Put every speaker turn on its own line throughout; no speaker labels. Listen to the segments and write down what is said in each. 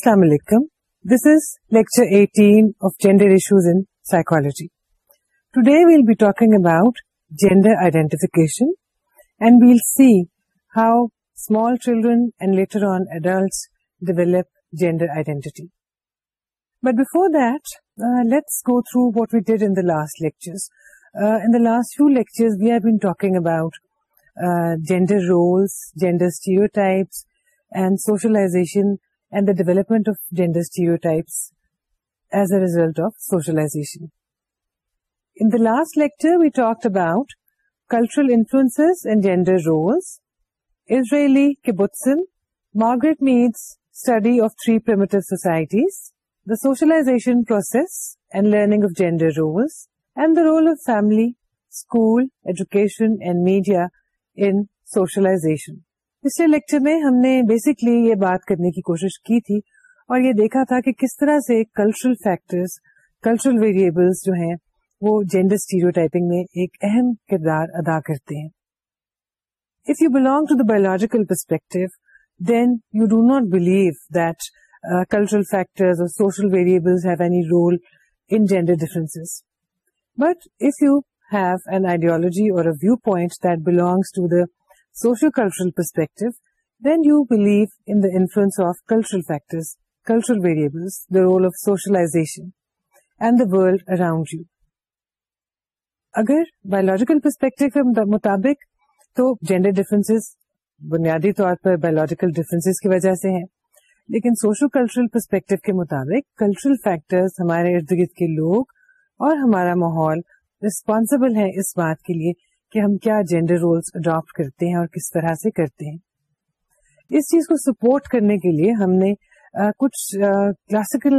Assalamu alaikum. This is lecture 18 of Gender Issues in Psychology. Today we'll be talking about gender identification, and we'll see how small children and later on adults develop gender identity. But before that, uh, let's go through what we did in the last lectures. Uh, in the last few lectures we have been talking about uh, gender roles, gender stereotypes and socialization and the development of gender stereotypes as a result of socialization. In the last lecture, we talked about cultural influences and gender roles, Israeli Kibbutzim, Margaret Mead's study of three primitive societies, the socialization process and learning of gender roles, and the role of family, school, education, and media in socialization. پچھلے lecture میں ہم نے basically یہ بات کرنے کی کوشش کی تھی اور یہ دیکھا تھا کہ کس طرح سے کلچرل کلچرل ویریبلس جو ہیں وہ جینڈر اسٹیریو ٹائپنگ میں ایک اہم کردار ادا کرتے ہیں if you belong to the biological perspective then you do not believe that cultural factors اور social variables have any role in gender difference but if you have an ideology or view point that belongs to the social cultural perspective then you believe in the influence of cultural factorization and داڈ around you اگر biological perspective کے مطابق تو gender differences بنیادی طور پر biological differences کی وجہ سے ہیں لیکن سوشل کلچرل پرسپیکٹو کے مطابق کلچرل فیکٹرز ہمارے ارد گرد کے لوگ اور ہمارا ماحول رسپانسبل ہے اس بات کے لیے کہ ہم کیا جینڈر رولس اڈاپٹ کرتے ہیں اور کس طرح سے کرتے ہیں اس چیز کو سپورٹ کرنے کے لیے ہم نے کچھ کلاسیکل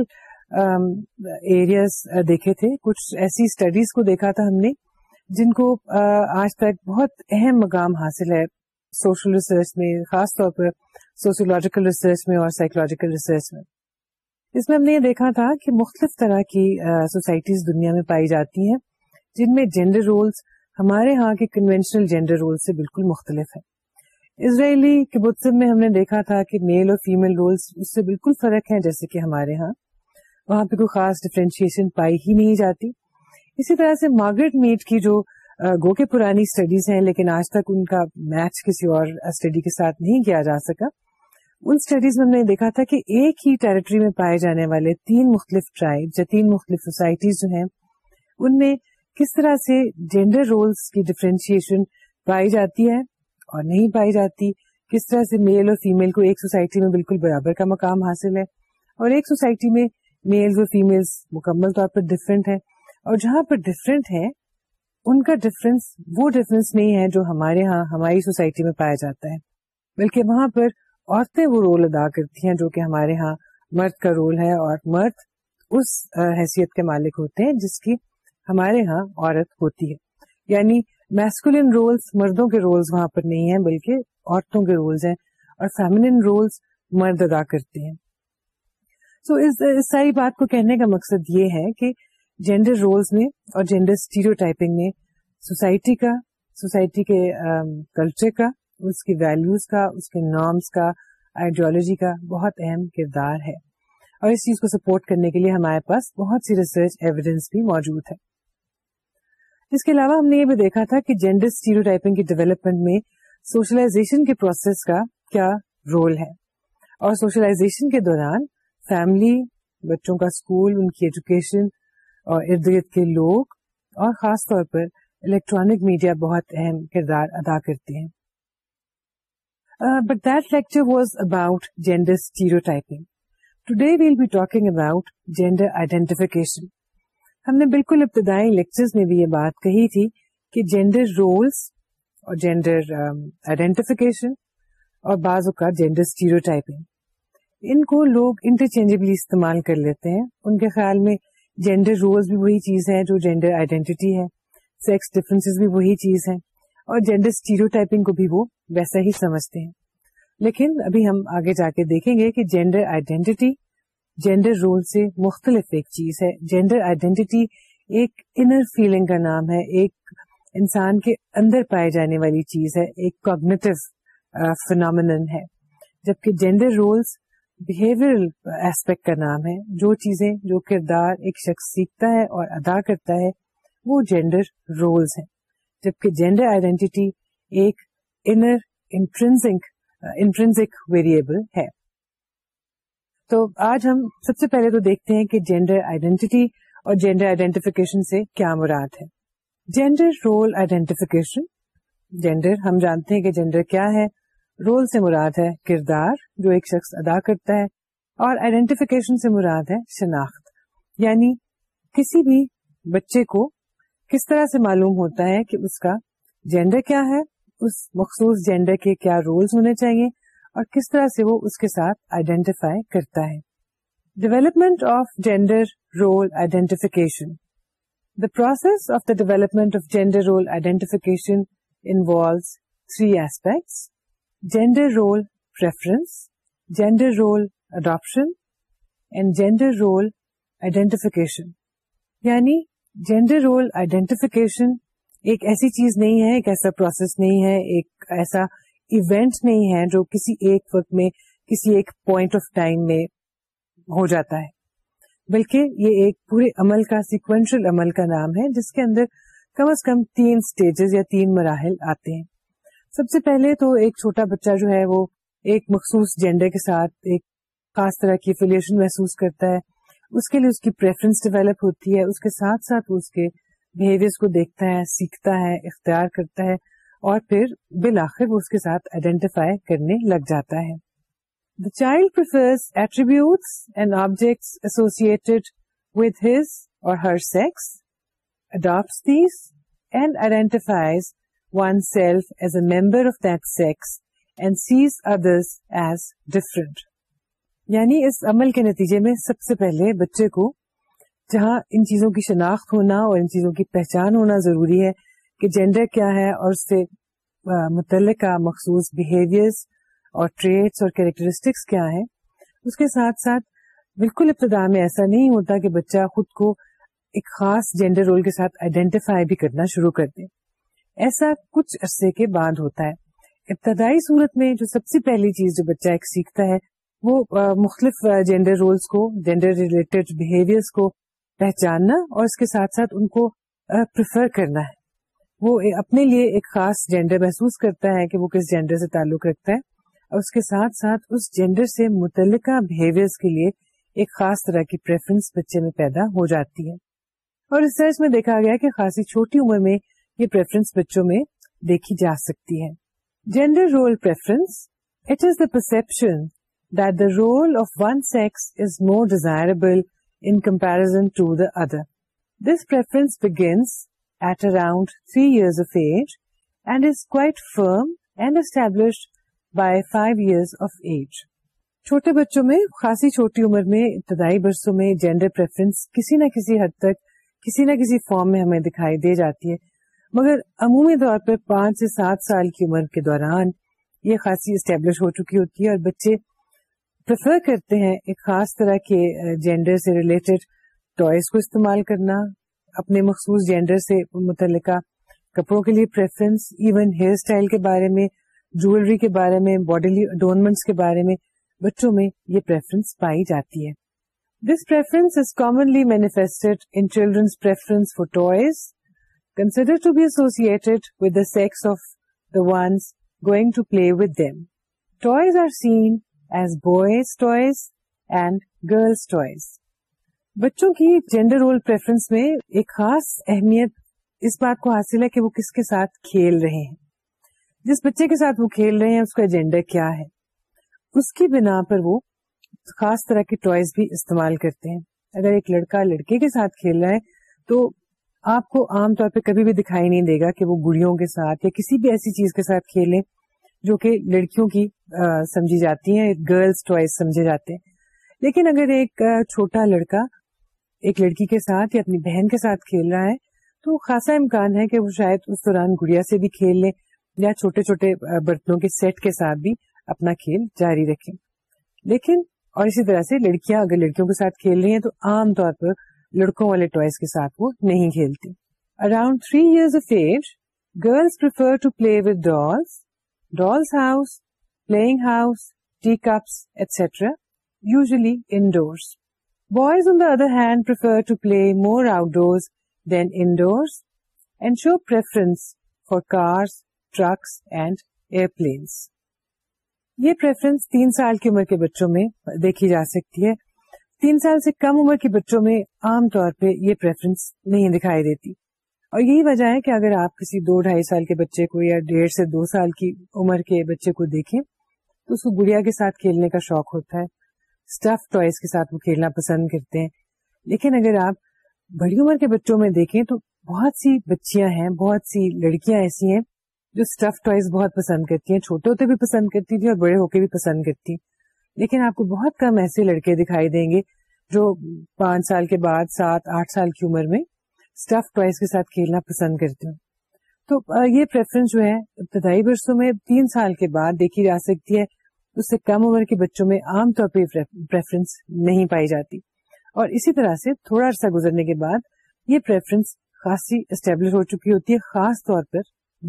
ایریاز دیکھے تھے کچھ ایسی اسٹڈیز کو دیکھا تھا ہم نے جن کو آج تک بہت اہم مقام حاصل ہے سوشل ریسرچ میں خاص طور پر سوسیولوجیکل ریسرچ میں اور سائیکولوجیکل ریسرچ میں اس میں ہم نے یہ دیکھا تھا کہ مختلف طرح کی سوسائٹیز دنیا میں پائی جاتی ہیں جن میں جینڈر رولس ہمارے ہاں کے کنوینشنل جینڈر رول سے بالکل مختلف ہے اسرائیلی کبوتسب میں ہم نے دیکھا تھا کہ میل اور فیمل رولس سے بالکل فرق ہے جیسے کہ ہمارے ہاں وہاں پہ کوئی خاص ڈفرینشیشن پائی ہی نہیں جاتی اسی طرح سے مارگریٹ میٹ کی جو گو کے پرانی اسٹڈیز ہیں لیکن آج تک ان کا میچ کسی اور اسٹڈی کے ساتھ نہیں کیا جا سکا ان اسٹڈیز میں ہم نے دیکھا تھا کہ ایک ہی ٹریٹری میں پائے جانے والے تین مختلف ٹرائب یا تین مختلف سوسائٹیز جو ہیں ان میں کس طرح سے جینڈر رولس کی ڈفرینشیشن پائی جاتی ہے اور نہیں پائی جاتی کس طرح سے میل اور فیمل کو ایک سوسائٹی میں بالکل برابر کا مقام حاصل ہے اور ایک سوسائٹی میں میلز اور فیمل مکمل طور پر ڈفرینٹ ہے اور جہاں پر ڈفرینٹ ہے ان کا ڈفرینس وہ ڈفرینس نہیں ہے جو ہمارے یہاں ہماری سوسائٹی میں پایا جاتا ہے بلکہ وہاں پر عورتیں وہ رول ادا کرتی ہیں جو کہ ہمارے ہاں مرد کا رول ہے اور مرد اس حیثیت کے مالک ہوتے ہیں جس کی ہمارے ہاں عورت ہوتی ہے یعنی میسکولن رولز مردوں کے رولز وہاں پر نہیں ہیں بلکہ عورتوں کے رولز ہیں اور فیمنن رولز مرد ادا کرتے ہیں سو so, اس ساری بات کو کہنے کا مقصد یہ ہے کہ جینڈر رولز میں اور جینڈر اسٹیریو ٹائپنگ میں سوسائٹی کا سوسائٹی کے کلچر کا اس کی ویلوز کا اس کے نارمس کا آئیڈیالوجی کا بہت اہم کردار ہے اور اس چیز کو سپورٹ کرنے کے لیے ہمارے پاس بہت سی ریسرچ ایویڈینس بھی موجود ہے اس کے علاوہ ہم نے یہ بھی دیکھا تھا کہ جینڈر اسٹیریو ٹائپنگ کی ڈیولپمنٹ میں سوشلائزیشن کے پروسیس کا کیا رول ہے اور سوشلائزیشن کے دوران فیملی بچوں کا اسکول ان کی ایجوکیشن اور ارد گرد کے لوگ اور خاص طور پر الیکٹرانک میڈیا بہت اہم کردار ادا کرتے ہیں but that lecture was about gender typing today we'll be talking about gender identification ہم نے بالکل ابتدائی لیکچرز میں بھی یہ بات کہی تھی کہ جینڈر رولز اور جینڈر آئیڈینٹیفکیشن um, اور بعض اوقات جینڈر اسٹیریو ٹائپنگ ان کو لوگ انٹرچینجبلی استعمال کر لیتے ہیں ان کے خیال میں جینڈر رولز بھی وہی چیز ہے جو جینڈر آئیڈینٹی ہے سیکس ڈفرینس بھی وہی چیز ہے اور جینڈر اسٹیریو ٹائپنگ کو بھی وہ ویسا ہی سمجھتے ہیں لیکن ابھی ہم آگے جا کے دیکھیں گے کہ جینڈر آئیڈینٹی جینڈر رول سے مختلف ایک چیز ہے جینڈر آئیڈینٹی ایک انر فیلنگ کا نام ہے ایک انسان کے اندر پائے جانے والی چیز ہے ایک کوگنیٹو فنامن ہے جبکہ جینڈر رولس بہیویئر ایسپیکٹ کا نام ہے جو چیزیں جو کردار ایک شخص سیکھتا ہے اور ادا کرتا ہے وہ جینڈر رولس ہیں جبکہ جینڈر آئیڈینٹی ایک انٹرنزک ویریبل ہے تو آج ہم سب سے پہلے تو دیکھتے ہیں کہ جینڈر آئیڈینٹی اور جینڈر آئیڈینٹیفکیشن سے کیا مراد ہے جینڈر رول آئیڈینٹیفیکیشن جینڈر ہم جانتے ہیں کہ جینڈر کیا ہے رول سے مراد ہے کردار جو ایک شخص ادا کرتا ہے اور آئیڈینٹیفیکیشن سے مراد ہے شناخت یعنی کسی بھی بچے کو کس طرح سے معلوم ہوتا ہے کہ اس کا جینڈر کیا ہے اس مخصوص جینڈر کے کیا رولز ہونے چاہیے اور کس طرح سے وہ اس کے ساتھ آئیڈینٹیفائی کرتا ہے development of gender role identification the process of the development of gender role identification gender role preference gender role adoption and gender role identification یعنی جینڈر رول آئیڈینٹیفکیشن ایک ایسی چیز نہیں ہے ایک ایسا پروسیس نہیں ہے ایک ایسا ایونٹ نہیں ہے جو کسی ایک وقت میں کسی ایک پوائنٹ آف ٹائم میں ہو جاتا ہے بلکہ یہ ایک پورے عمل کا سیکوینشل عمل کا نام ہے جس کے اندر کم از کم تین اسٹیجز یا تین مراحل آتے ہیں سب سے پہلے تو ایک چھوٹا بچہ جو ہے وہ ایک مخصوص جینڈر کے ساتھ ایک خاص طرح کی افیلیشن محسوس کرتا ہے اس کے لیے اس کی پریفرنس ڈیویلپ ہوتی ہے اس کے ساتھ ساتھ اس کے بہیویئر کو دیکھتا ہے سیکھتا ہے اختیار کرتا ہے اور پھر بالآخر وہ اس کے ساتھ آئیڈینٹیفائی کرنے لگ جاتا ہے the child attributes and objects associated with his or her sex adopt these and identifies oneself as a member of that sex and sees others as different یعنی اس عمل کے نتیجے میں سب سے پہلے بچے کو جہاں ان چیزوں کی شناخت ہونا اور ان چیزوں کی پہچان ہونا ضروری ہے کہ جینڈر کیا ہے اور اس سے متعلقہ مخصوص بہیویئرس اور ٹریٹس اور کیریکٹرسٹکس کیا ہیں اس کے ساتھ ساتھ بالکل ابتدا میں ایسا نہیں ہوتا کہ بچہ خود کو ایک خاص جینڈر رول کے ساتھ آئیڈینٹیفائی بھی کرنا شروع کر دے ایسا کچھ عرصے کے بعد ہوتا ہے ابتدائی صورت میں جو سب سے پہلی چیز جو بچہ ایک سیکھتا ہے وہ مختلف جینڈر رولز کو جینڈر ریلیٹڈ بہیویئرس کو پہچاننا اور اس کے ساتھ ساتھ ان کو پریفر کرنا ہے وہ اپنے لیے ایک خاص جینڈر محسوس کرتا ہے کہ وہ کس جینڈر سے تعلق رکھتا ہے اور اس کے ساتھ ساتھ اس جینڈر سے متعلقہ کے لیے ایک خاص طرح کی پریفرنس بچے میں پیدا ہو جاتی ہے اور ریسرچ میں دیکھا گیا کہ خاصی چھوٹی عمر میں یہ پریفرنس بچوں میں دیکھی جا سکتی ہے gender role preference it is the perception that the role of one sex is more desirable in comparison to the other this begins at around three age. چھوٹے بچوں میں خاصی چھوٹی عمر میں ابتدائی برسوں میں جینڈر پریفرنس کسی نہ کسی حد تک کسی نہ کسی فارم میں ہمیں دکھائی دے جاتی ہے مگر عمومی طور پر پانچ سے سات سال کی عمر کے دوران یہ خاصی اسٹیبلش ہو چکی ہوتی ہے اور بچے پریفر کرتے ہیں ایک خاص طرح کے جینڈر سے ریلیٹڈ ٹوائز کو استعمال کرنا اپنے مخصوص جینڈر سے متعلقہ کپڑوں کے لیے پریفرنس ایون ہیئر اسٹائل کے بارے میں جویلری کے بارے میں باڈیلی اڈونمنٹس کے بارے میں بچوں میں یہ پریفرنس پائی جاتی ہے this preference is commonly manifested in children's preference for toys consider to be associated with the sex of the ones going to play with them toys are seen as boys toys and girls toys بچوں کی gender role preference میں ایک خاص اہمیت اس بات کو حاصل ہے کہ وہ کس کے ساتھ کھیل رہے ہیں جس بچے کے ساتھ وہ کھیل رہے ہیں اس کا ایجنڈر کیا ہے اس کی بنا پر وہ خاص طرح کے ٹوائز بھی استعمال کرتے ہیں اگر ایک لڑکا لڑکے کے ساتھ کھیل رہا ہے تو آپ کو عام طور پہ کبھی بھی دکھائی نہیں دے گا کہ وہ گڑیوں کے ساتھ یا کسی بھی ایسی چیز کے ساتھ کھیلے جو کہ لڑکیوں کی سمجھی جاتی ہیں گرلس ٹوائز سمجھے جاتے ہیں لیکن اگر ایک چھوٹا لڑکا ایک لڑکی کے ساتھ یا اپنی بہن کے ساتھ کھیل رہا ہے تو خاصا امکان ہے کہ وہ شاید اس دوران گڑیا سے بھی کھیل لے یا چھوٹے چھوٹے برتنوں کے سیٹ کے ساتھ بھی اپنا کھیل جاری رکھے لیکن اور اسی طرح سے لڑکیاں اگر لڑکیوں کے ساتھ کھیل رہی ہیں تو عام طور پر لڑکوں والے ٹوائز کے ساتھ وہ نہیں کھیلتی around three years of age girls with dolls dolls house playing house tea cups etcetera usually endorse Boys, on the other hand, prefer to play more outdoors than indoors and show preference for cars, trucks and airplanes. یہ preference تین سال کی عمر کے بچوں میں دیکھی جا سکتی ہے تین سال سے کم عمر کے بچوں میں عام طور پہ یہ پریفرنس نہیں دکھائی دیتی اور یہی وجہ ہے کہ اگر آپ کسی دو ڈھائی سال کے بچے کو یا ڈیڑھ سے دو سال کی عمر کے بچے کو دیکھیں تو اس کو گڑیا کے ساتھ کھیلنے کا شوق ہوتا ہے اسٹف ٹوائز کے ساتھ وہ کھیلنا پسند کرتے ہیں لیکن اگر آپ بڑی عمر کے بچوں میں دیکھیں تو بہت سی بچیاں ہیں بہت سی لڑکیاں ایسی ہیں جو اسٹف ٹوائز بہت پسند کرتی ہیں چھوٹے ہوتے بھی پسند کرتی تھی اور بڑے ہو کے بھی پسند کرتی لیکن آپ کو بہت کم ایسے لڑکے دکھائی دیں گے جو پانچ سال کے بعد سات آٹھ سال کی عمر میں اسٹف ٹوائز کے ساتھ کھیلنا پسند کرتے ہوں تو یہ پریفرنس جو ہے ابتدائی برسوں میں تین سال کے بعد دیکھی جا سکتی ہے اس سے کم عمر کے بچوں میں عام طور پہ نہیں پائی جاتی اور اسی طرح سے تھوڑا عرصہ گزرنے کے بعد یہ پریفرنس خاصی اسٹیبلش ہو چکی ہوتی ہے خاص طور پر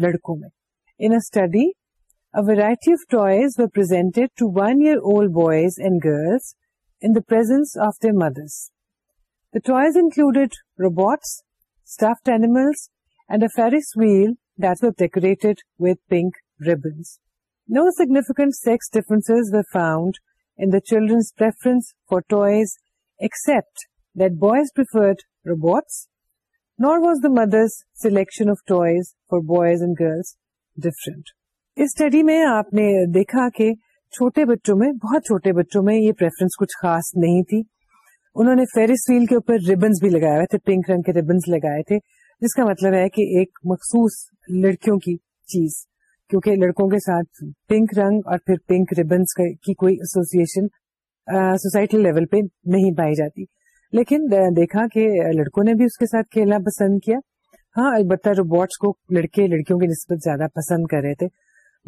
لڑکوں میں in study variety of toys to one year old boys and girls in the presence of the mothers the toys included robots animals and a Ferris wheel debtor decorated with pink ribbons No significant sex differences were found in the children's preference for toys except that boys preferred robots, nor was the mother's selection of toys for boys and girls different. اس study میں آپ نے دیکھا کہ چھوٹے بچوں میں بہت چھوٹے بچوں میں یہ پریفرنس کچھ خاص نہیں تھی انہوں نے فیرس ویل کے اوپر ریبنس بھی لگائے ہوئے تھے پنک رنگ کے ریبنس لگائے تھے جس کا مطلب ہے کہ ایک مخصوص لڑکیوں کی چیز کیونکہ لڑکوں کے ساتھ پنک رنگ اور پھر پنک ریبنس کی کوئی ایسوسیشن سوسائٹی لیول پہ نہیں پائی جاتی لیکن دیکھا کہ لڑکوں نے بھی اس کے ساتھ کھیلنا پسند کیا ہاں البتہ روبوٹس کو لڑکے لڑکیوں کی نسبت زیادہ پسند کر رہے تھے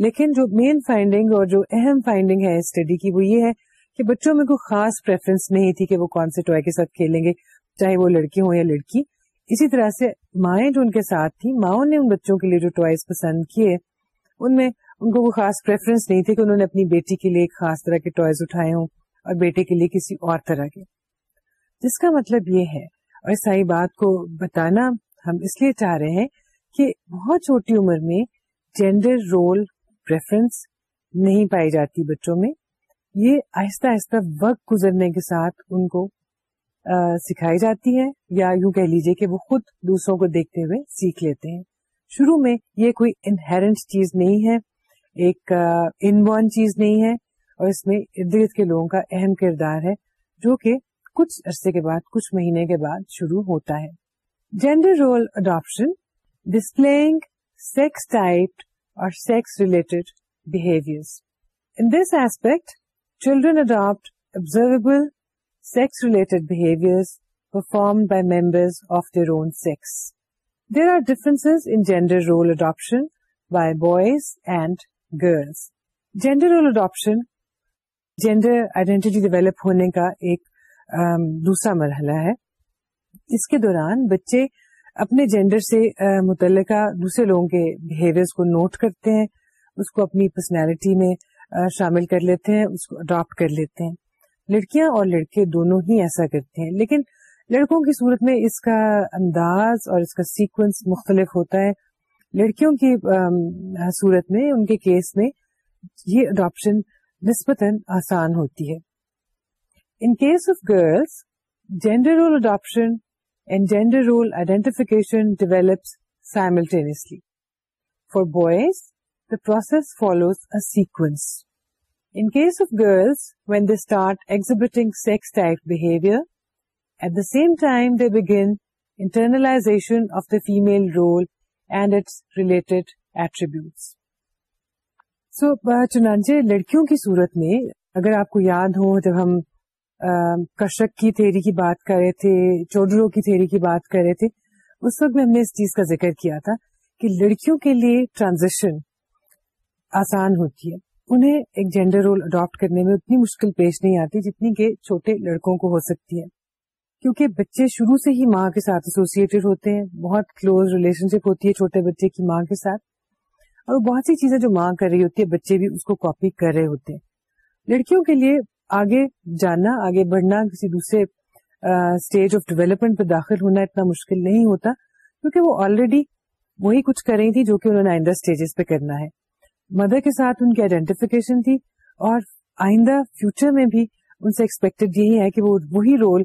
لیکن جو مین فائنڈنگ اور جو اہم فائنڈنگ ہے اسٹڈی کی وہ یہ ہے کہ بچوں میں کوئی خاص پریفرنس نہیں تھی کہ وہ کون سے ٹوائے کے ساتھ کھیلیں گے چاہے وہ لڑکی ہوں یا لڑکی اسی طرح سے مائیں جو ان کے ساتھ تھیں ماؤں نے ان بچوں کے لیے جو ٹوائز پسند کیے ان میں ان کو وہ خاص پریفرنس نہیں تھی کہ انہوں نے اپنی بیٹی کے لیے ایک خاص طرح کے ٹوائز اٹھائے ہوں اور بیٹے کے لیے کسی اور طرح کے جس کا مطلب یہ ہے اور ساری بات کو بتانا ہم اس لیے چاہ رہے ہیں کہ بہت چھوٹی عمر میں جینڈر رول پریفرنس نہیں پائی جاتی بچوں میں یہ آہستہ آہستہ وقت گزرنے کے ساتھ ان کو سکھائی جاتی ہے یا یوں کہہ لیجیے کہ وہ خود دوسروں کو دیکھتے ہوئے سیکھ لیتے ہیں شروع میں یہ کوئی انہرنٹ چیز نہیں ہے ایک بورن چیز نہیں ہے اور اس میں ارد گرد کے لوگوں کا اہم کردار ہے جو کہ کچھ عرصے کے بعد کچھ مہینے کے بعد شروع ہوتا ہے gender role adoption displaying sex type اور sex related behaviour in this aspect children adopt observable sex related behaviour perform by members of their own sex in gender adoption gender role adoption gender identity develop ہونے کا ایک دوسرا مرحلہ ہے اس کے دوران بچے اپنے جینڈر سے متعلقہ دوسرے لوگوں کے بہیویئر کو نوٹ کرتے ہیں اس کو اپنی پرسنالٹی میں شامل کر لیتے ہیں اس کو اڈاپٹ کر لیتے ہیں لڑکیاں اور لڑکے دونوں ہی ایسا کرتے ہیں لیکن لڑکوں کی صورت میں اس کا انداز اور اس کا سیکوینس مختلف ہوتا ہے لڑکیوں کی صورت میں ان کے کیس میں یہ اڈاپشن نسبتاً آسان ہوتی ہے in case of girls gender role adoption and gender role identification develops simultaneously for boys the process follows a sequence in case of girls when they start exhibiting sex type behaviour at the same time they begin internalization of the female role and its related attribute so چنانچہ لڑکیوں کی صورت میں اگر آپ کو یاد ہو جب ہم کشک کی تھیری کی بات کر رہے تھے چوڈروں کی تھیری کی بات کر رہے تھے اس وقت میں ہم نے اس چیز کا ذکر کیا تھا کہ لڑکیوں کے لیے ٹرانزیشن آسان ہوتی ہے انہیں ایک جینڈر رول اڈاپٹ کرنے میں اتنی مشکل پیش نہیں آتی جتنی کہ چھوٹے لڑکوں کو ہو سکتی ہے کیونکہ بچے شروع سے ہی ماں کے ساتھ ایسوسیٹیڈ ہوتے ہیں بہت کلوز ریلیشن شپ ہوتی ہے چھوٹے بچے کی ماں کے ساتھ اور بہت سی چیزیں جو ماں کر رہی ہوتی ہے بچے بھی اس کو کاپی کر رہے ہوتے ہیں لڑکیوں کے لیے آگے جانا آگے بڑھنا کسی دوسرے اسٹیج آف ڈیولپمنٹ پہ داخل ہونا اتنا مشکل نہیں ہوتا کیونکہ وہ آلریڈی وہی کچھ کر رہی تھی جو کہ انہوں نے آئندہ اسٹیجز پہ کرنا ہے مدر کے ساتھ ان کی آئیڈینٹیفیکیشن تھی اور آئندہ فیوچر میں بھی ان سے ایکسپیکٹڈ یہی ہے کہ وہ وہی رول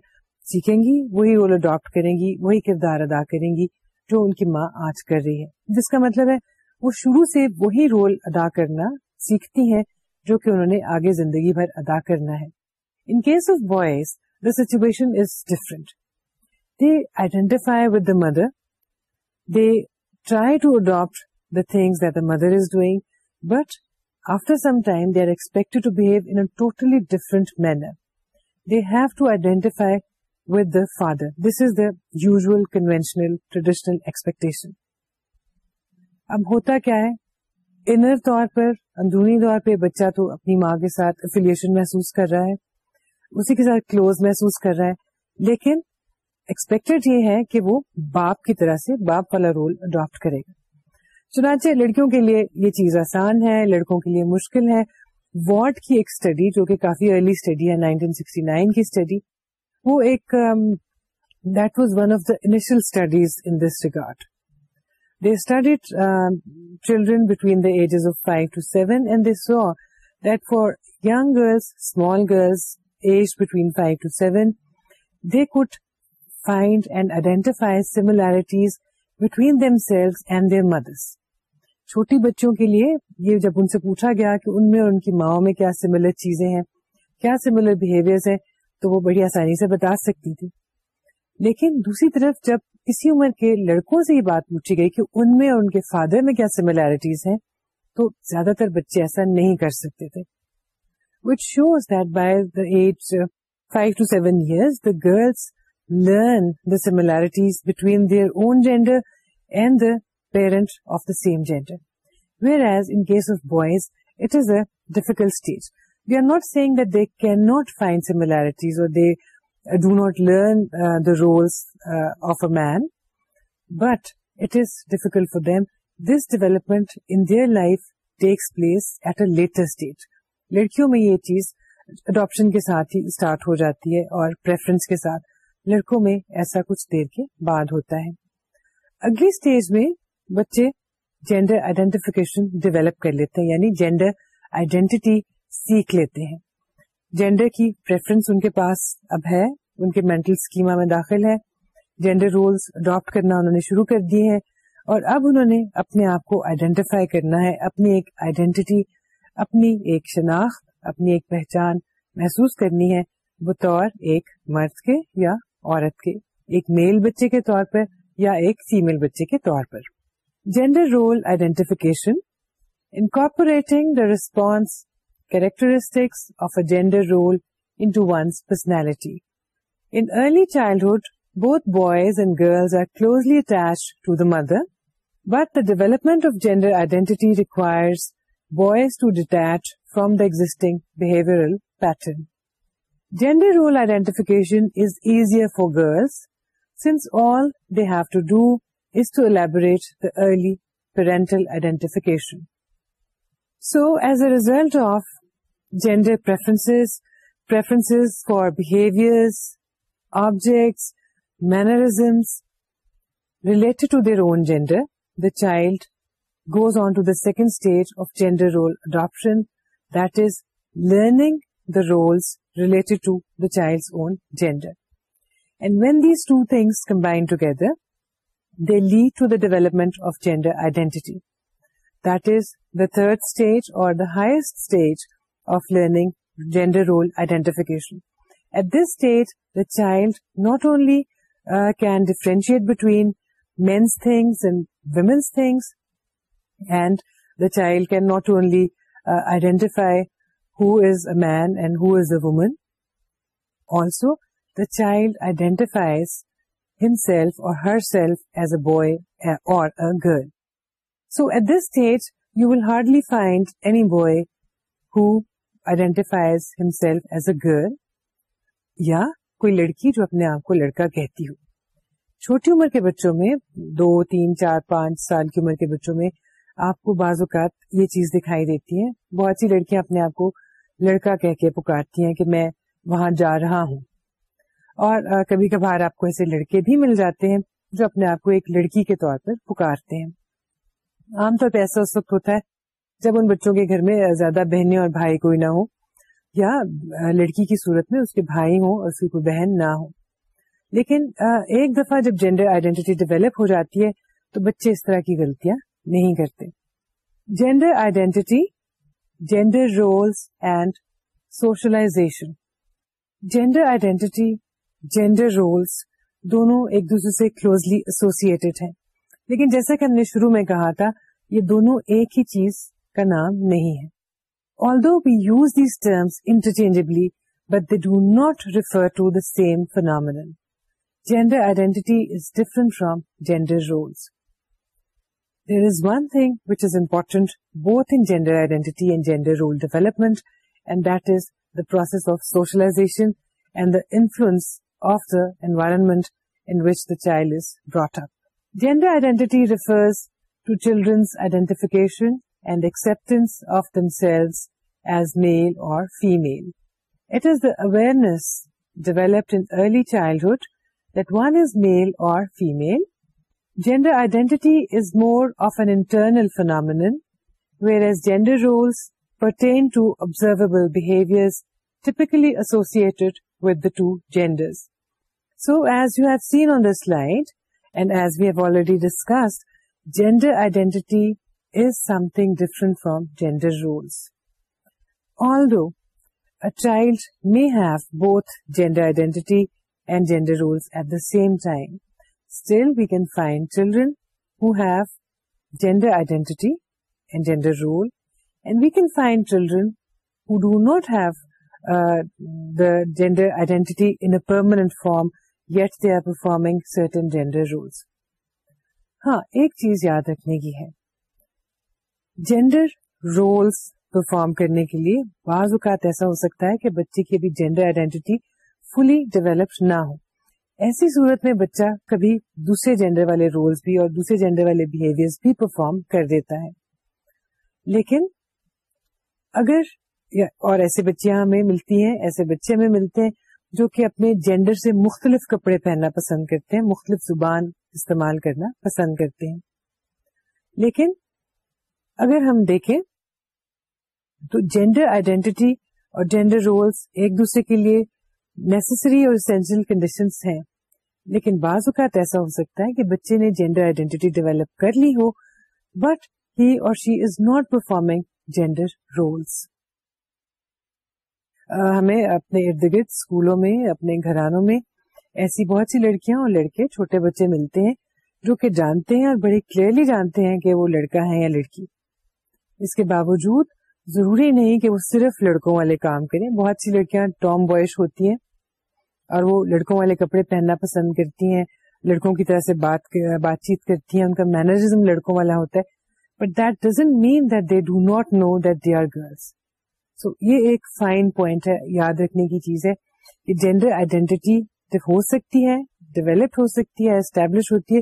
سیکھیں گی وہی رول اڈاپٹ کریں گی وہی کردار ادا کریں گی جو ان کی ماں آج کر رہی ہے جس کا مطلب ہے وہ شروع سے وہی رول ادا کرنا سیکھتی ہیں جو کہ انہوں نے آگے زندگی بھر ادا کرنا ہے in case of boys the situation is different they identify with the mother they try to adopt the things the mother is doing but after some time they are to behave in totally different manner they have to identify with the father this is the usual conventional traditional expectation اب ہوتا کیا ہے inner طور پہ بچہ تو اپنی ماں کے ساتھ افیلیشن محسوس کر رہا ہے اسی کے ساتھ کلوز محسوس کر رہا ہے لیکن ایکسپیکٹڈ یہ ہے کہ وہ باپ کی طرح سے باپ والا رول اڈاپٹ کرے گا چنانچہ لڑکیوں کے لیے یہ چیز آسان ہے لڑکوں کے لیے مشکل ہے واٹ کی ایک اسٹڈی جو کہ کافی ارلی اسٹڈی ہے نائنٹین سکسٹی نائن کی اسٹڈی وہ ایک that was one of the initial studies in this regard they studied children between the ages of five to seven and they saw that for young girls small girls age between five to seven they could find and identify similarities between themselves and their mothers چھوٹی بچوں کے لیے یہ جب ان سے پوچھا گیا کہ ان میں اور ان کی ماؤں میں کیا سیملر چیزیں ہیں کیا سیملر بہیویئرز ہیں تو وہ بڑی آسانی سے بتا سکتی تھی لیکن دوسری طرف جب کسی عمر کے لڑکوں سے یہ بات پوچھی گئی کہ ان میں اور ان کے فادر میں کیا سملیرٹیز ہیں تو زیادہ تر بچے ایسا نہیں کر سکتے تھے which shows that by the age five to seven years the girls learn the similarities between their own gender and the parent of the same gender whereas in case of boys it is a difficult stage we are not seeing that they can not find not or do not learn the roles of a man but it is difficult them. Them this development in life takes place at a later stage. لڑکیوں میں یہ چیز adoption کے ساتھ ہی start ہو جاتی ہے اور preference کے ساتھ لڑکوں میں ایسا کچھ دیر کے بعد ہوتا ہے اگلی اسٹیج میں بچے جینڈر آئیڈینٹیفکیشن ڈیولپ کر لیتے ہیں یعنی جینڈر آئیڈینٹی سیکھ لیتے ہیں جینڈر کی پریفرنس ان کے پاس اب ہے ان کے مینٹل اسکیما میں داخل ہے جینڈر رولس اڈاپٹ کرنا انہوں نے شروع کر دیے ہیں اور اب انہوں نے اپنے آپ کو آئیڈینٹیفائی کرنا ہے اپنی ایک آئیڈینٹی اپنی ایک شناخت اپنی ایک پہچان محسوس کرنی ہے بطور ایک مرد کے یا عورت کے ایک میل بچے کے طور پر یا ایک فیمل بچے کے طور پر gender role identification incorporating the response characteristics of a gender role into one's personality. In early childhood, both boys and girls are closely attached to the mother, but the development of gender identity requires boys to detach from the existing behavioral pattern. Gender role identification is easier for girls, since all they have to do is to elaborate the early parental identification. So, as a result of gender preferences, preferences for behaviors, objects, mannerisms related to their own gender. The child goes on to the second stage of gender role adoption, that is learning the roles related to the child's own gender. And when these two things combine together, they lead to the development of gender identity. That is the third stage or the highest stage of learning gender role identification. At this stage, the child not only uh, can differentiate between men's things and women's things, and the child can not only uh, identify who is a man and who is a woman, also the child identifies himself or herself as a boy uh, or a girl. So at this stage, you will hardly find any boy who identifies as a girl یا کوئی لڑکی جو اپنے آپ کو لڑکا کہتی ہو چھوٹی عمر کے بچوں میں دو تین چار پانچ سال کی عمر کے بچوں میں آپ کو بعض اوقات یہ چیز دکھائی دیتی ہے بہت سی لڑکیاں اپنے آپ کو لڑکا کہہ کے پکارتی ہیں کہ میں وہاں جا رہا ہوں اور کبھی کبھار آپ کو ایسے لڑکے بھی مل جاتے ہیں جو اپنے آپ کو ایک لڑکی کے طور پر پکارتے ہیں عام طور پہ ایسا اس وقت ہوتا ہے جب ان بچوں کے گھر میں زیادہ بہنیں اور بھائی کوئی نہ ہو یا لڑکی کی صورت میں اس کے بھائی ہوں اور اس کی کوئی بہن نہ ہو لیکن ایک دفعہ جب جینڈر آئیڈینٹی ڈیویلپ ہو جاتی ہے تو بچے اس طرح کی غلطیاں نہیں کرتے gender identity gender roles and socialization gender identity gender roles دونوں ایک دوسرے سے کلوزلی ایسوسیٹیڈ ہیں لیکن جیسا کہ ہم نے شروع میں کہا تھا یہ دونوں ایک ہی چیز کا نام نہیں ہے although we use these terms interchangeably but they do not refer to the same phenomenon gender identity is different from gender roles there is one thing which is important both in gender identity and gender role development and that is the process of socialization and the influence of the environment in which the child is brought up gender identity refers to children's identification and acceptance of themselves as male or female. It is the awareness developed in early childhood that one is male or female. Gender identity is more of an internal phenomenon, whereas gender roles pertain to observable behaviors typically associated with the two genders. So, as you have seen on the slide, and as we have already discussed, gender identity is something different from gender roles although a child may have both gender identity and gender roles at the same time still we can find children have gender identity gender role we can find children do not have gender identity in permanent form yet they are performing certain gender roles ہاں ایک چیز یاد رکھنے کی ہے gender roles perform کرنے کے لیے بعض اوقات ایسا ہو سکتا ہے کہ بچے کی ابھی جینڈر آئیڈینٹی فلی ڈیولپڈ نہ ہو ایسی صورت میں بچہ کبھی دوسرے جینڈر والے رولس بھی اور دوسرے جینڈر والے بہیویئر بھی پرفارم کر دیتا ہے لیکن اگر اور ایسے بچیاں ہمیں ملتی ہیں ایسے بچے ہمیں ملتے ہیں جو کہ اپنے جینڈر سے مختلف کپڑے پہننا پسند کرتے ہیں مختلف زبان استعمال کرنا پسند کرتے ہیں لیکن اگر ہم دیکھیں تو جینڈر آئیڈینٹی اور جینڈر رولس ایک دوسرے کے لیے نیسسری اور اسینشیل کنڈیشن ہیں لیکن بعض اوقات ایسا ہو سکتا ہے کہ بچے نے جینڈر آئیڈینٹی ڈیویلپ کر لی ہو but he or she is not performing gender roles ہمیں اپنے ارد گرد اسکولوں میں اپنے گھرانوں میں ایسی بہت سی لڑکیاں اور لڑکے چھوٹے بچے ملتے ہیں جو کہ جانتے ہیں اور بڑے کلیئرلی جانتے ہیں کہ وہ لڑکا ہے یا لڑکی اس کے باوجود ضروری نہیں کہ وہ صرف لڑکوں والے کام کریں بہت سی لڑکیاں ٹام بوائش ہوتی ہیں اور وہ لڑکوں والے کپڑے پہننا پسند کرتی ہیں لڑکوں کی طرح سے بات بات چیت کرتی ہیں ان کا مینرزم لڑکوں والا ہوتا ہے but that doesn't mean that they do not know that they are girls so یہ ایک فائن پوائنٹ ہے یاد رکھنے کی چیز ہے کہ جینڈر آئیڈینٹی ہو سکتی ہے ڈیولپ ہو سکتی ہے اسٹیبلش ہوتی ہے